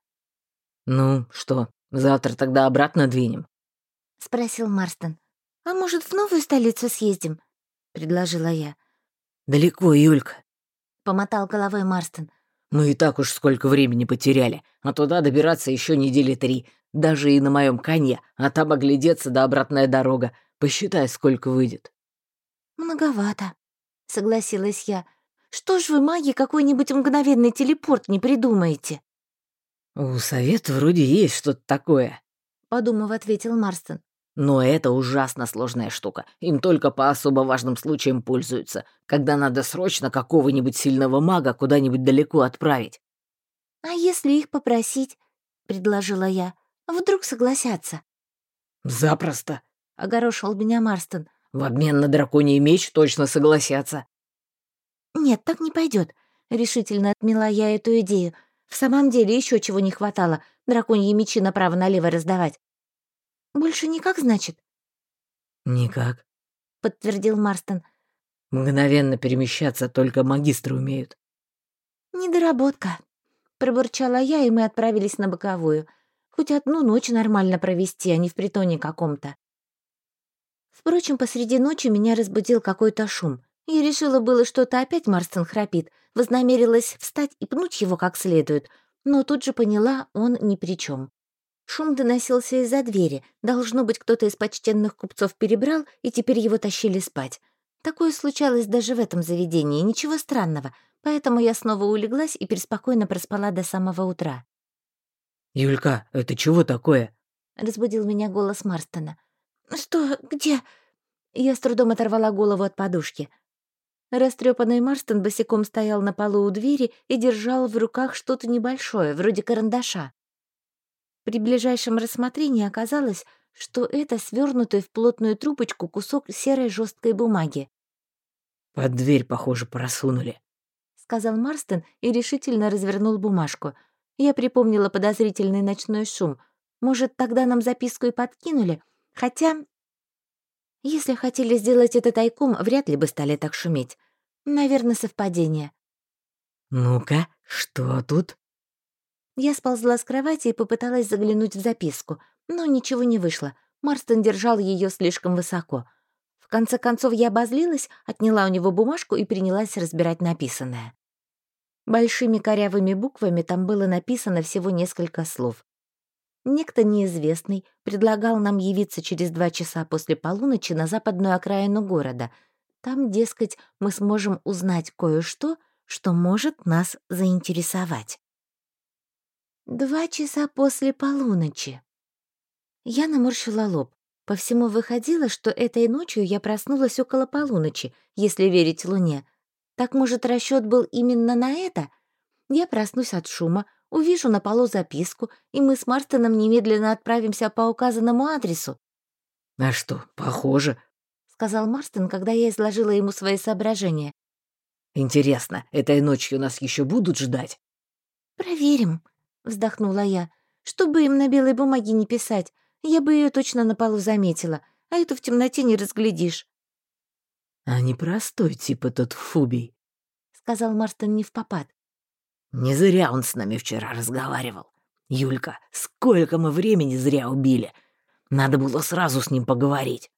«Ну что, завтра тогда обратно двинем?» — спросил Марстон. «А может, в новую столицу съездим?» — предложила я. «Далеко, Юлька», — помотал головой Марстон. «Мы и так уж сколько времени потеряли, а туда добираться еще недели три, даже и на моем коне, а там оглядеться да обратная дорога. Посчитай, сколько выйдет». «Многовато», — согласилась я. «Что ж вы, маги, какой-нибудь мгновенный телепорт не придумаете?» «У совета вроде есть что-то такое», — подумав, ответил Марстон. Но это ужасно сложная штука. Им только по особо важным случаям пользуются, когда надо срочно какого-нибудь сильного мага куда-нибудь далеко отправить. «А если их попросить?» — предложила я. «Вдруг согласятся?» «Запросто», — огорошил меня Марстон. «В обмен на драконий меч точно согласятся». «Нет, так не пойдет. решительно отмела я эту идею. В самом деле еще чего не хватало — драконьи мечи направо-налево раздавать. «Больше никак, значит?» «Никак», — подтвердил Марстон. «Мгновенно перемещаться только магистры умеют». «Недоработка», — пробурчала я, и мы отправились на боковую. Хоть одну ночь нормально провести, а не в притоне каком-то. Впрочем, посреди ночи меня разбудил какой-то шум. Я решила было, что-то опять Марстон храпит, вознамерилась встать и пнуть его как следует, но тут же поняла, он ни при чем. Шум доносился из-за двери. Должно быть, кто-то из почтенных купцов перебрал, и теперь его тащили спать. Такое случалось даже в этом заведении, ничего странного, поэтому я снова улеглась и преспокойно проспала до самого утра. «Юлька, это чего такое?» — разбудил меня голос Марстона. «Что? Где?» Я с трудом оторвала голову от подушки. Растрепанный Марстон босиком стоял на полу у двери и держал в руках что-то небольшое, вроде карандаша. При ближайшем рассмотрении оказалось, что это свернутый в плотную трубочку кусок серой жесткой бумаги. «Под дверь, похоже, просунули», — сказал Марстон и решительно развернул бумажку. Я припомнила подозрительный ночной шум. Может, тогда нам записку и подкинули? Хотя... Если хотели сделать это тайком, вряд ли бы стали так шуметь. Наверное, совпадение. «Ну-ка, что тут?» Я сползла с кровати и попыталась заглянуть в записку, но ничего не вышло. Марстон держал ее слишком высоко. В конце концов я обозлилась, отняла у него бумажку и принялась разбирать написанное. Большими корявыми буквами там было написано всего несколько слов. Некто неизвестный предлагал нам явиться через два часа после полуночи на западную окраину города. Там, дескать, мы сможем узнать кое-что, что может нас заинтересовать. Два часа после полуночи. Я наморщила лоб. По всему выходило, что этой ночью я проснулась около полуночи, если верить Луне. Так, может, расчет был именно на это? Я проснусь от шума, увижу на полу записку, и мы с Марстоном немедленно отправимся по указанному адресу. «А что, похоже?» — сказал Марстон, когда я изложила ему свои соображения. «Интересно, этой ночью нас еще будут ждать?» «Проверим», вздохнула я. «Чтобы им на белой бумаге не писать, я бы ее точно на полу заметила, а эту в темноте не разглядишь». «А непростой тип этот Фубий», — сказал Марстон не в попад. «Не зря он с нами вчера разговаривал. Юлька, сколько мы времени зря убили. Надо было сразу с ним поговорить».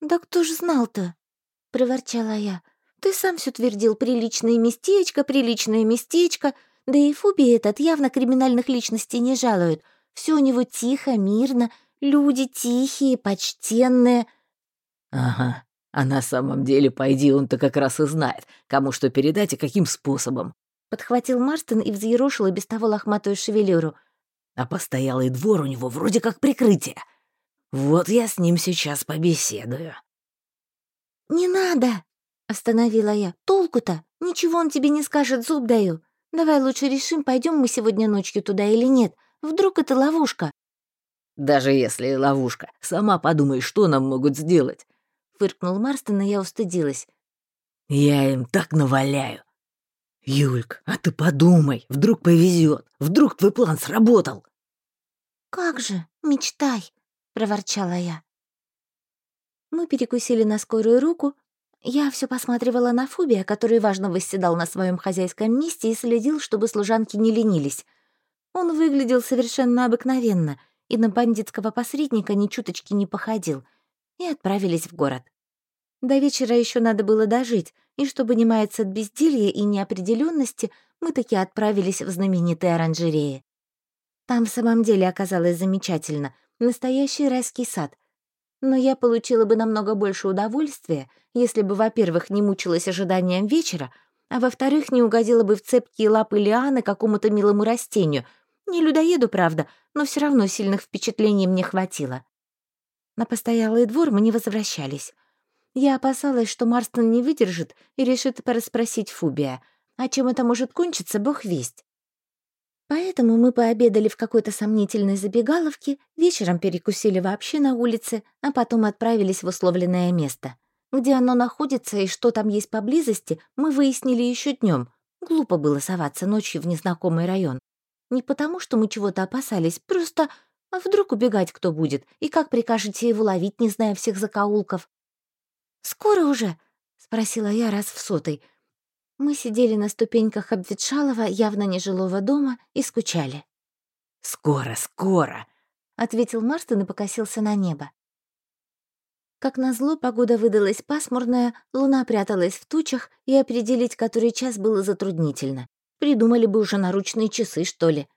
«Да кто ж знал-то?» — проворчала я. «Ты сам все твердил, приличное местечко, приличное местечко, да и Фуби этот явно криминальных личностей не жалует. Все у него тихо, мирно, люди тихие, почтенные. Ага, а на самом деле, пойди, он-то как раз и знает, кому что передать и каким способом. Подхватил Марстон и взъерошил и без того лохматую шевелюру. А постоялый двор у него вроде как прикрытие. Вот я с ним сейчас побеседую. «Не надо!» — остановила я. «Толку-то? Ничего он тебе не скажет, зуб даю. Давай лучше решим, пойдем мы сегодня ночью туда или нет. Вдруг это ловушка?» «Даже если ловушка, сама подумай, что нам могут сделать», — фыркнул Марстон, и я устыдилась. «Я им так наваляю». «Юльк, а ты подумай, вдруг повезет, вдруг твой план сработал». «Как же, мечтай», — проворчала я. Мы перекусили на скорую руку, я все посматривала на Фубия, который важно восседал на своем хозяйском месте и следил, чтобы служанки не ленились. Он выглядел совершенно обыкновенно и на бандитского посредника ни чуточки не походил, и отправились в город. До вечера еще надо было дожить, и чтобы не маяться от безделья и неопределенности, мы таки отправились в знаменитые оранжереи. Там в самом деле оказалось замечательно, настоящий райский сад. Но я получила бы намного больше удовольствия, если бы, во-первых, не мучилась ожиданием вечера, а во-вторых, не угодила бы в цепкие лапы лианы какому-то милому растению. Не людоеду, правда, но все равно сильных впечатлений мне хватило. На постоялый двор мы не возвращались. Я опасалась, что Марстон не выдержит и решит порасспросить Фубия. А чем это может кончиться, бог весть. Поэтому мы пообедали в какой-то сомнительной забегаловке, вечером перекусили вообще на улице, а потом отправились в условленное место. Где оно находится и что там есть поблизости, мы выяснили еще днем. Глупо было соваться ночью в незнакомый район. Не потому, что мы чего-то опасались, просто а вдруг убегать кто будет, и как прикажете его ловить, не зная всех закоулков? «Скоро уже?» — спросила я раз в сотый. Мы сидели на ступеньках обветшалого, явно нежилого дома и скучали. «Скоро, скоро!» — ответил Марстон и покосился на небо. Как назло, погода выдалась пасмурная, луна пряталась в тучах, и определить, который час было затруднительно. Придумали бы уже наручные часы, что ли.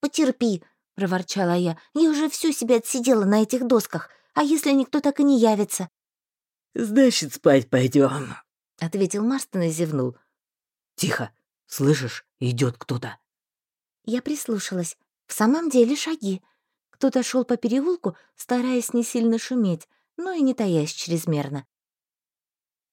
«Потерпи», — проворчала я. «Я уже всю себя отсидела на этих досках. А если никто так и не явится?» «Значит, спать пойдем, ответил Марстон и зевнул. «Тихо! Слышишь, идет кто-то!» Я прислушалась. В самом деле шаги. Кто-то шел по переулку, стараясь не сильно шуметь, но и не таясь чрезмерно.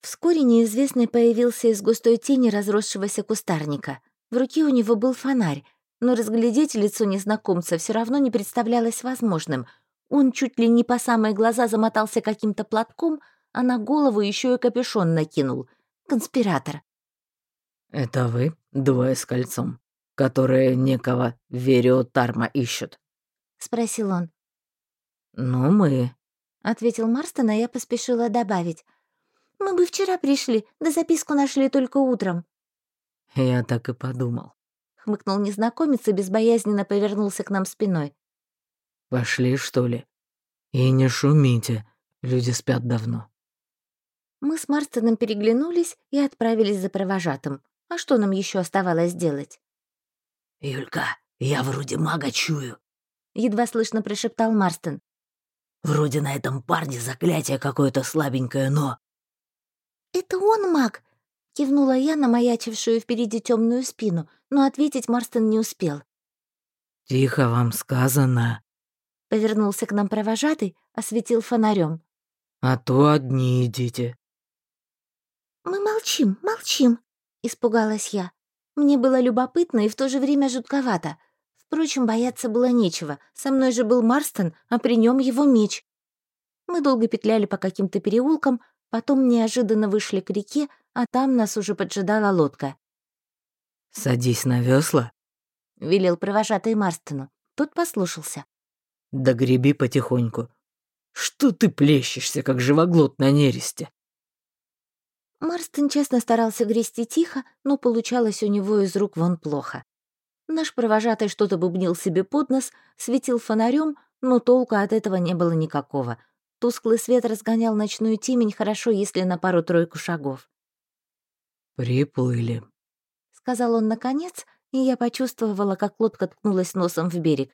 Вскоре неизвестный появился из густой тени разросшегося кустарника. В руке у него был фонарь, но разглядеть лицо незнакомца все равно не представлялось возможным. Он чуть ли не по самые глаза замотался каким-то платком, а на голову еще и капюшон накинул. Конспиратор. «Это вы, двое с кольцом, которые некого Верио Тарма ищут?» — спросил он. «Ну, мы», — ответил Марстон, а я поспешила добавить. «Мы бы вчера пришли, да записку нашли только утром». «Я так и подумал», — хмыкнул незнакомец и безбоязненно повернулся к нам спиной. «Пошли, что ли? И не шумите, люди спят давно». Мы с Марстоном переглянулись и отправились за провожатым. А что нам еще оставалось делать? «Юлька, я вроде мага чую», — едва слышно прошептал Марстон. «Вроде на этом парне заклятие какое-то слабенькое, но...» «Это он маг!» — кивнула я на маячившую впереди темную спину, но ответить Марстон не успел. «Тихо вам сказано», — повернулся к нам провожатый, осветил фонарем. «А то одни идите». «Мы молчим, молчим», Испугалась я. Мне было любопытно и в то же время жутковато. Впрочем, бояться было нечего. Со мной же был Марстон, а при нем его меч. Мы долго петляли по каким-то переулкам, потом неожиданно вышли к реке, а там нас уже поджидала лодка. «Садись на весла, велел провожатый Марстону. Тот послушался. «Да греби потихоньку. Что ты плещешься, как живоглот на нересте?» Марстон честно старался грести тихо, но получалось у него из рук вон плохо. Наш провожатый что-то бубнил себе под нос, светил фонарем, но толку от этого не было никакого. Тусклый свет разгонял ночную темень хорошо, если на пару-тройку шагов. «Приплыли», — сказал он наконец, и я почувствовала, как лодка ткнулась носом в берег.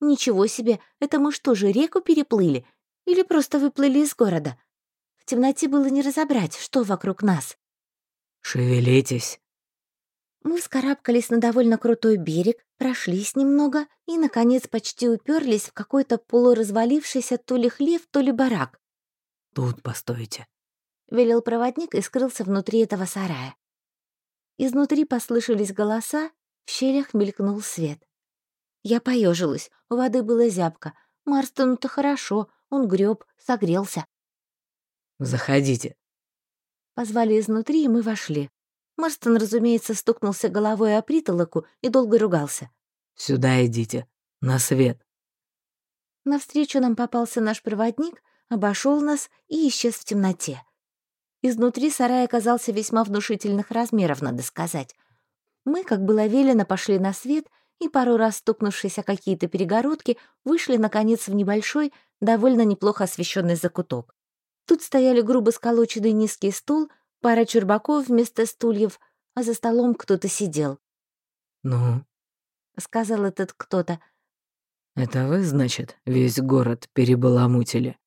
«Ничего себе, это мы что же, реку переплыли? Или просто выплыли из города?» Темноте было не разобрать, что вокруг нас. «Шевелитесь!» Мы вскарабкались на довольно крутой берег, прошлись немного и, наконец, почти уперлись в какой-то полуразвалившийся то ли хлев, то ли барак. «Тут постойте», — велел проводник и скрылся внутри этого сарая. Изнутри послышались голоса, в щелях мелькнул свет. Я поежилась, у воды было зябко. Марстону-то хорошо, он греб, согрелся. «Заходите». Позвали изнутри, и мы вошли. Марстон, разумеется, стукнулся головой о притолоку и долго ругался. «Сюда идите, на свет». Навстречу нам попался наш проводник, обошел нас и исчез в темноте. Изнутри сарай оказался весьма внушительных размеров, надо сказать. Мы, как было велено, пошли на свет и, пару раз стукнувшись о какие-то перегородки, вышли, наконец, в небольшой, довольно неплохо освещенный закуток. Тут стояли грубо сколоченный низкий стул, Пара чурбаков вместо стульев, а за столом кто-то сидел. «Ну?» — сказал этот кто-то. «Это вы, значит, весь город перебаламутили?»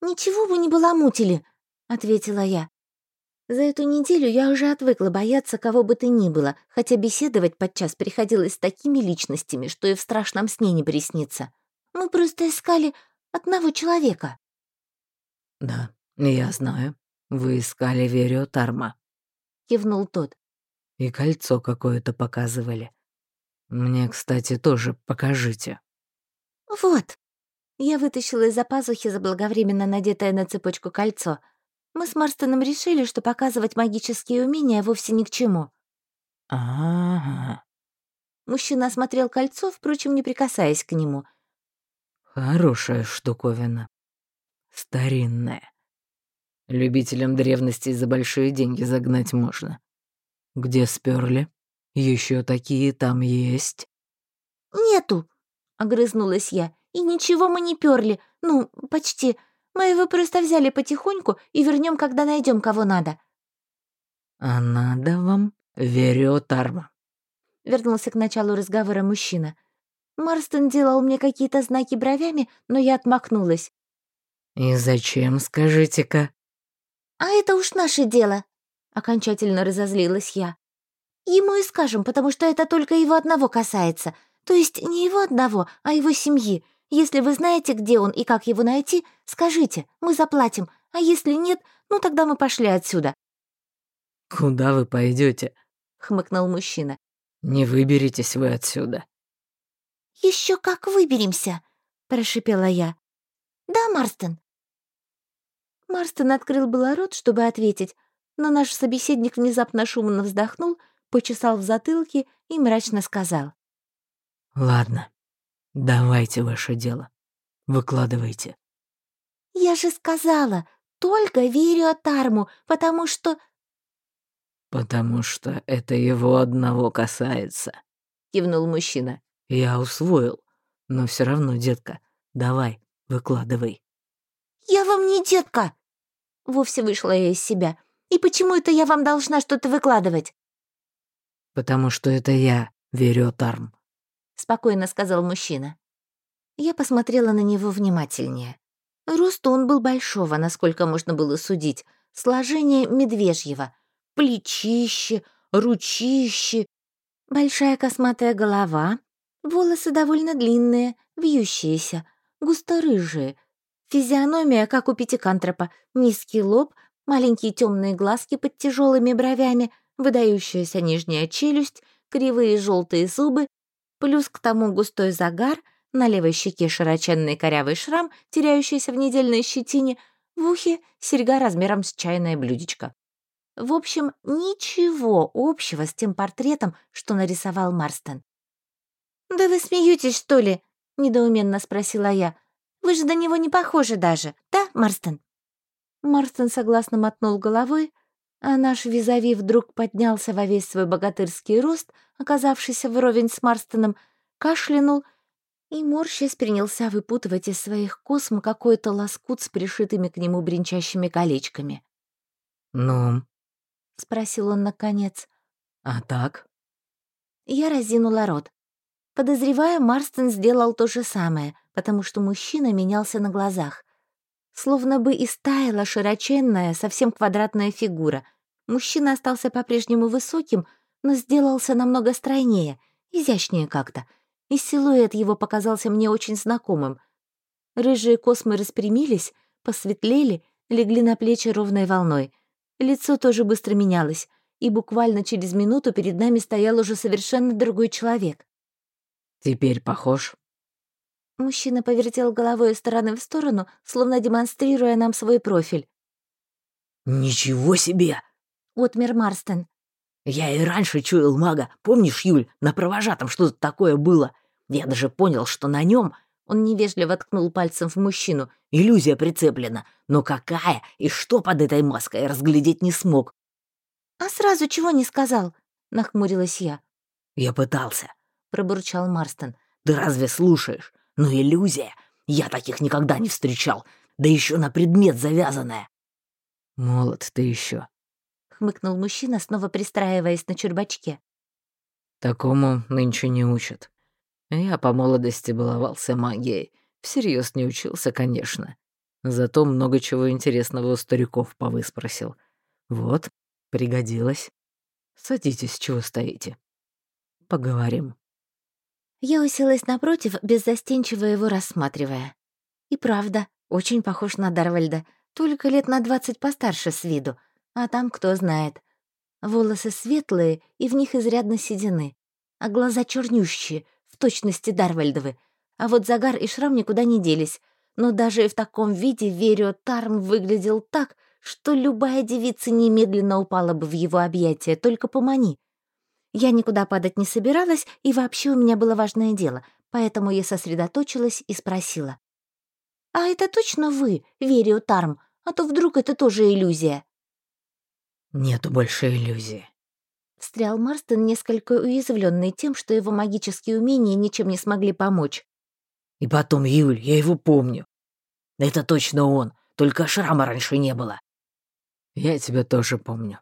«Ничего вы не баламутили», — ответила я. За эту неделю я уже отвыкла бояться кого бы то ни было, хотя беседовать подчас приходилось с такими личностями, что и в страшном сне не приснится. Мы просто искали одного человека. «Да, я знаю. Вы искали Верио Тарма», — кивнул тот. «И кольцо какое-то показывали. Мне, кстати, тоже покажите». «Вот». Я вытащила из-за пазухи заблаговременно надетое на цепочку кольцо — мы с Марстоном решили, что показывать магические умения вовсе ни к чему. Ага. Мужчина осмотрел кольцо, впрочем, не прикасаясь к нему. Хорошая штуковина. Старинная. Любителям древностей за большие деньги загнать можно. Где сперли? Еще такие там есть. Нету, огрызнулась я. И ничего мы не перли. Ну, почти. Мы его просто взяли потихоньку и вернем, когда найдем, кого надо». «А надо вам вериотарма», — вернулся к началу разговора мужчина. Марстон делал мне какие-то знаки бровями, но я отмахнулась. «И зачем, скажите-ка?» «А это уж наше дело», — окончательно разозлилась я. «Ему и скажем, потому что это только его одного касается. То есть не его одного, а его семьи. Если вы знаете, где он и как его найти, скажите, мы заплатим, а если нет, ну тогда мы пошли отсюда». «Куда вы пойдете? хмыкнул мужчина. «Не выберетесь вы отсюда». Еще как выберемся!» — прошипела я. «Да, Марстон?» Марстон открыл было рот, чтобы ответить, но наш собеседник внезапно шумно вздохнул, почесал в затылке и мрачно сказал. «Ладно, «Давайте ваше дело. Выкладывайте». «Я же сказала, только верю Атарму, потому что...» «Потому что это его одного касается», — кивнул мужчина. «Я усвоил, но все равно, детка, давай, выкладывай». «Я вам не детка!» Вовсе вышла я из себя. «И почему это я вам должна что-то выкладывать?» «Потому что это я, верю Тарм спокойно сказал мужчина. Я посмотрела на него внимательнее. Рост он был большого, насколько можно было судить, сложение медвежьего, плечище, ручище, большая косматая голова, волосы довольно длинные, вьющиеся, густо-рыжие, физиономия, как у пятикантропа, низкий лоб, маленькие темные глазки под тяжелыми бровями, выдающаяся нижняя челюсть, кривые желтые зубы плюс к тому густой загар, на левой щеке широченный корявый шрам, теряющийся в недельной щетине, в ухе серьга размером с чайное блюдечко. В общем, ничего общего с тем портретом, что нарисовал Марстон. «Да вы смеетесь, что ли?» — недоуменно спросила я. «Вы же до него не похожи даже, да, Марстон?» Марстон согласно мотнул головой, а наш визави вдруг поднялся во весь свой богатырский рост, оказавшийся вровень с Марстоном, кашлянул и, морщась, принялся выпутывать из своих косм какой-то лоскут с пришитыми к нему бренчащими колечками. «Ну?» — спросил он наконец. «А так?» Я разинула рот. Подозревая, Марстон сделал то же самое, потому что мужчина менялся на глазах. Словно бы и стаяла широченная, совсем квадратная фигура. Мужчина остался по-прежнему высоким, но сделался намного стройнее, изящнее как-то. И силуэт его показался мне очень знакомым. Рыжие космы распрямились, посветлели, легли на плечи ровной волной. Лицо тоже быстро менялось, и буквально через минуту перед нами стоял уже совершенно другой человек. «Теперь похож?» Мужчина повертел головой из стороны в сторону, словно демонстрируя нам свой профиль. «Ничего себе!» — отмер Марстон. «Я и раньше чуял мага. Помнишь, Юль, на провожатом что-то такое было? Я даже понял, что на нем он невежливо ткнул пальцем в мужчину. «Иллюзия прицеплена. Но какая и что под этой маской, разглядеть не смог». «А сразу чего не сказал?» — нахмурилась я. «Я пытался», — пробурчал Марстон. «Ты разве слушаешь? Но иллюзия. Я таких никогда не встречал. Да еще на предмет завязанная. Молод ты еще. хмыкнул мужчина, снова пристраиваясь на чурбачке. «Такому нынче не учат. Я по молодости баловался магией. Всерьез не учился, конечно. Зато много чего интересного у стариков повыспросил. Вот, пригодилось. Садитесь, чего стоите. Поговорим». Я уселась напротив, беззастенчиво его рассматривая. И правда, очень похож на Дарвальда, только лет на двадцать постарше с виду, а там кто знает. Волосы светлые, и в них изрядно седины, а глаза чернющие, в точности Дарвальдовы, а вот загар и шрам никуда не делись. Но даже в таком виде Верио Тарм выглядел так, что любая девица немедленно упала бы в его объятия, только помани — я никуда падать не собиралась, и вообще у меня было важное дело, поэтому я сосредоточилась и спросила. «А это точно вы, Верио Тарм? А то вдруг это тоже иллюзия?» «Нету больше иллюзии», — встрял Марстон, несколько уязвленный тем, что его магические умения ничем не смогли помочь. «И потом, Юль, я его помню. Это точно он, только шрама раньше не было». «Я тебя тоже помню»,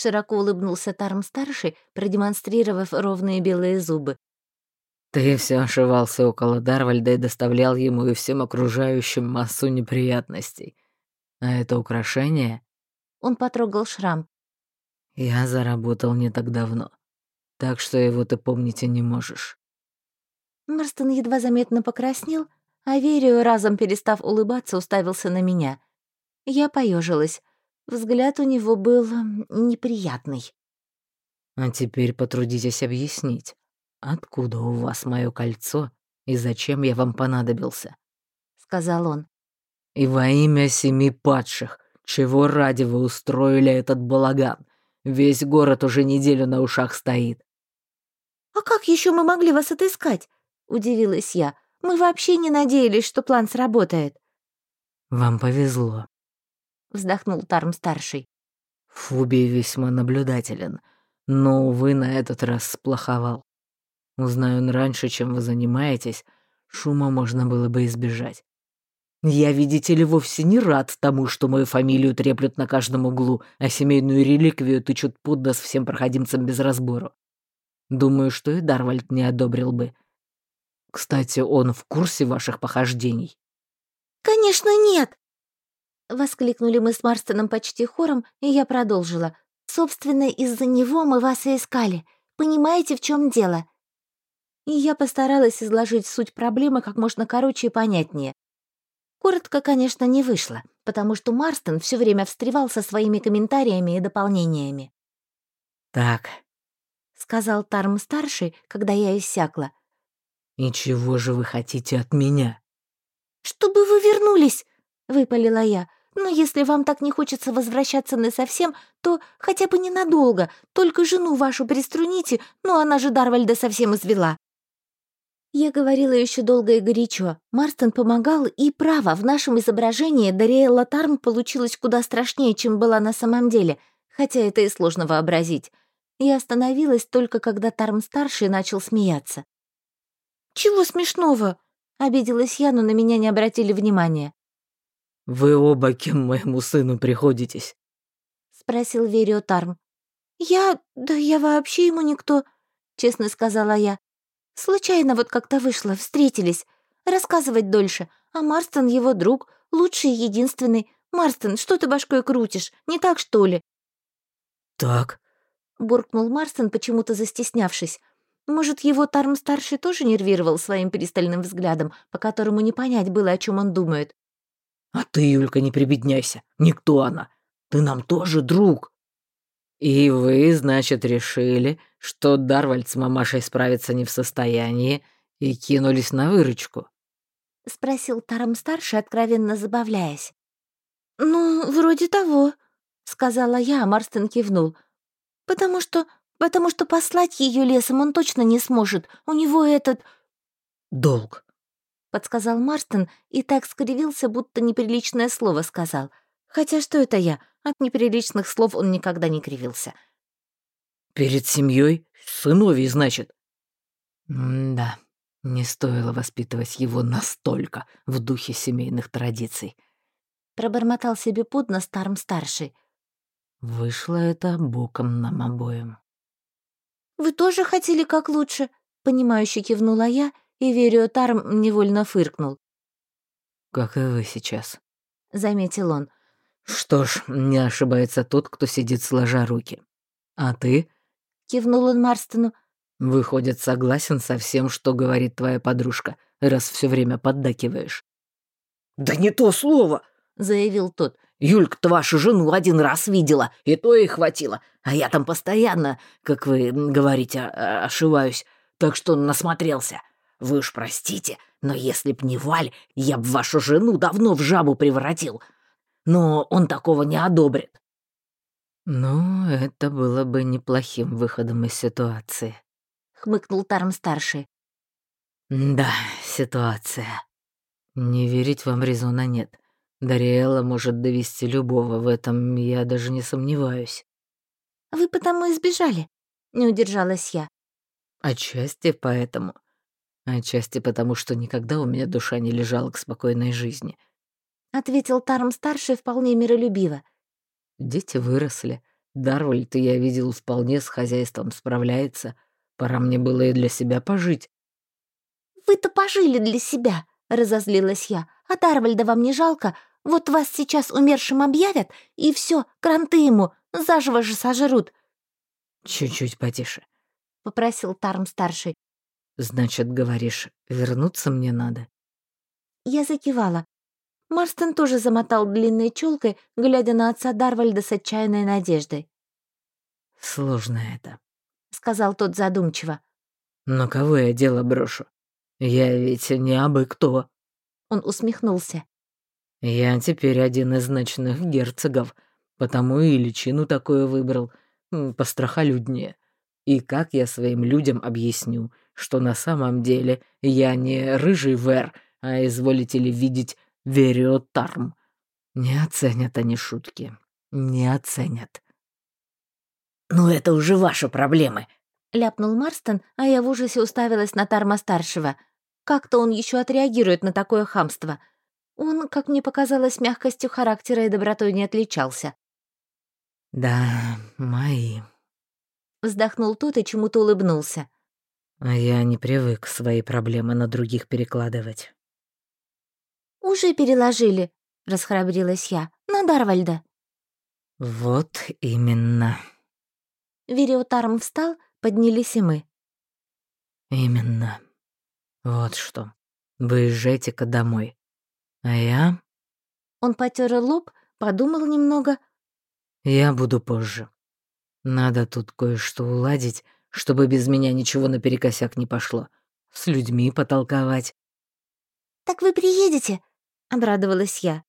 Широко улыбнулся Тарм-старший, продемонстрировав ровные белые зубы. «Ты все ошивался около Дарвальда и доставлял ему и всем окружающим массу неприятностей. А это украшение...» Он потрогал шрам. «Я заработал не так давно, так что его ты помнить и не можешь». Марстон едва заметно покраснел, а Верио, разом перестав улыбаться, уставился на меня. Я поежилась. Взгляд у него был неприятный. «А теперь потрудитесь объяснить, откуда у вас мое кольцо и зачем я вам понадобился?» — сказал он. «И во имя семи падших, чего ради вы устроили этот балаган? Весь город уже неделю на ушах стоит». «А как еще мы могли вас отыскать?» — удивилась я. «Мы вообще не надеялись, что план сработает». «Вам повезло», — вздохнул Тарм-старший. «Фуби весьма наблюдателен, но, увы, на этот раз сплоховал. Узнаю он раньше, чем вы занимаетесь, шума можно было бы избежать. Я, видите ли, вовсе не рад тому, что мою фамилию треплют на каждом углу, а семейную реликвию тычут под нос всем проходимцам без разбору. Думаю, что и Дарвальд не одобрил бы. Кстати, он в курсе ваших похождений?» «Конечно нет!» Воскликнули мы с Марстоном почти хором, и я продолжила. «Собственно, из-за него мы вас и искали. Понимаете, в чем дело?» И я постаралась изложить суть проблемы как можно короче и понятнее. Коротко, конечно, не вышло, потому что Марстон все время встревал со своими комментариями и дополнениями. «Так», — сказал Тарм-старший, когда я иссякла. «И чего же вы хотите от меня?» «Чтобы вы вернулись!» — выпалила я. Но если вам так не хочется возвращаться на совсем, то хотя бы ненадолго, только жену вашу приструните, ну она же Дарвальда совсем извела». Я говорила еще долго и горячо. Марстон помогал, и право, в нашем изображении Дария Латарм получилась куда страшнее, чем была на самом деле, хотя это и сложно вообразить. Я остановилась только, когда Тарм-старший начал смеяться. «Чего смешного?» — обиделась я, но на меня не обратили внимания. «Вы оба кем моему сыну приходитесь?» — спросил Верио Тарм. «Я... да я вообще ему никто», — честно сказала я. «Случайно вот как-то вышло, встретились. Рассказывать дольше. А Марстон его друг, лучший и единственный. Марстон, что ты башкой крутишь? Не так, что ли?» «Так», — буркнул Марстон, почему-то застеснявшись. Может, его Тарм-старший тоже нервировал своим пристальным взглядом, по которому не понять было, о чем он думает. А ты, Юлька, не прибедняйся. Никто она. Ты нам тоже друг. И вы, значит, решили, что Дарвальд с мамашей справиться не в состоянии и кинулись на выручку? Спросил Тарам-старший, откровенно забавляясь. «Ну, вроде того», — сказала я, а Марстон кивнул. «Потому что... потому что послать ее лесом он точно не сможет. У него этот...» «Долг», — подсказал Марстон и так скривился, будто неприличное слово сказал. Хотя что это я? От неприличных слов он никогда не кривился. «Перед семьей? Сыновей, значит?» «Да, не стоило воспитывать его настолько в духе семейных традиций». Пробормотал себе под нос старым старший. Вышло это боком нам обоим. «Вы тоже хотели как лучше?» — понимающе кивнула я, и Верио Тарм невольно фыркнул. «Как и вы сейчас», — заметил он. «Что ж, не ошибается тот, кто сидит сложа руки. А ты?» — кивнул он Марстону. «Выходит, согласен со всем, что говорит твоя подружка, раз все время поддакиваешь». «Да не то слово!» — заявил тот. «Юлька-то вашу жену один раз видела, и то ей хватило. А я там постоянно, как вы говорите, ошиваюсь, так что насмотрелся. Вы уж простите, но если б не Валь, я б вашу жену давно в жабу превратил. Но он такого не одобрит». «Ну, это было бы неплохим выходом из ситуации», — хмыкнул Тарм-старший. «Да, ситуация. Не верить вам резона нет. Дариэла может довести любого, в этом я даже не сомневаюсь». «Вы потому и сбежали», — не удержалась я. «Отчасти поэтому. Отчасти потому, что никогда у меня душа не лежала к спокойной жизни. Ответил Тарм-старший вполне миролюбиво. Дети выросли. Дарвальд, я видел, вполне с хозяйством справляется. Пора мне было и для себя пожить. «Вы-то пожили для себя», — разозлилась я. «А Дарвальда вам не жалко? Вот вас сейчас умершим объявят, и все, кранты ему, заживо же сожрут». «Чуть-чуть потише», — попросил Тарм-старший. «Значит, говоришь, вернуться мне надо?» Я закивала. Марстон тоже замотал длинной челкой, глядя на отца Дарвальда с отчаянной надеждой. «Сложно это», — сказал тот задумчиво. «Но кого я дело брошу? Я ведь не абы кто». Он усмехнулся. «Я теперь один из ночных герцогов, потому и личину такую выбрал, пострахолюднее. И как я своим людям объясню, что на самом деле я не рыжий вэр, а изволите ли видеть Вериотарм. Не оценят они шутки, не оценят. «Ну это уже ваши проблемы», — ляпнул Марстон, а я в ужасе уставилась на Тарма-старшего. Как-то он еще отреагирует на такое хамство. Он, как мне показалось, мягкостью характера и добротой не отличался. «Да, мои», — вздохнул тот и чему-то улыбнулся. А я не привык свои проблемы на других перекладывать. «Уже переложили», — расхрабрилась я, — «на Дарвальда». «Вот именно». Вериотарм встал, поднялись и мы. «Именно. Вот что. Выезжайте-ка домой. А я...» Он потер лоб, подумал немного. «Я буду позже. Надо тут кое-что уладить, чтобы без меня ничего наперекосяк не пошло. С людьми потолковать». «Так вы приедете?» — обрадовалась я.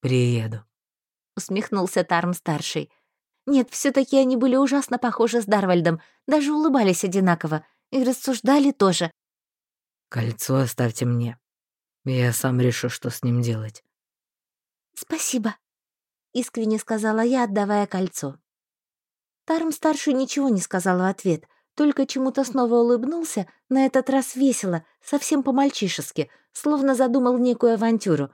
«Приеду», — усмехнулся Тарм-старший. Нет, все таки они были ужасно похожи с Дарвальдом, даже улыбались одинаково и рассуждали тоже. «Кольцо оставьте мне. Я сам решу, что с ним делать». «Спасибо», — искренне сказала я, отдавая кольцо. Тарм-старший ничего не сказал в ответ, только чему-то снова улыбнулся, на этот раз весело, совсем по-мальчишески, словно задумал некую авантюру.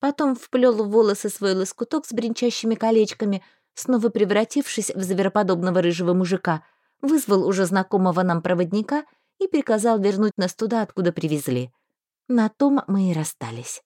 Потом вплел в волосы свой лоскуток с бренчащими колечками, снова превратившись в звероподобного рыжего мужика, вызвал уже знакомого нам проводника и приказал вернуть нас туда, откуда привезли. На том мы и расстались.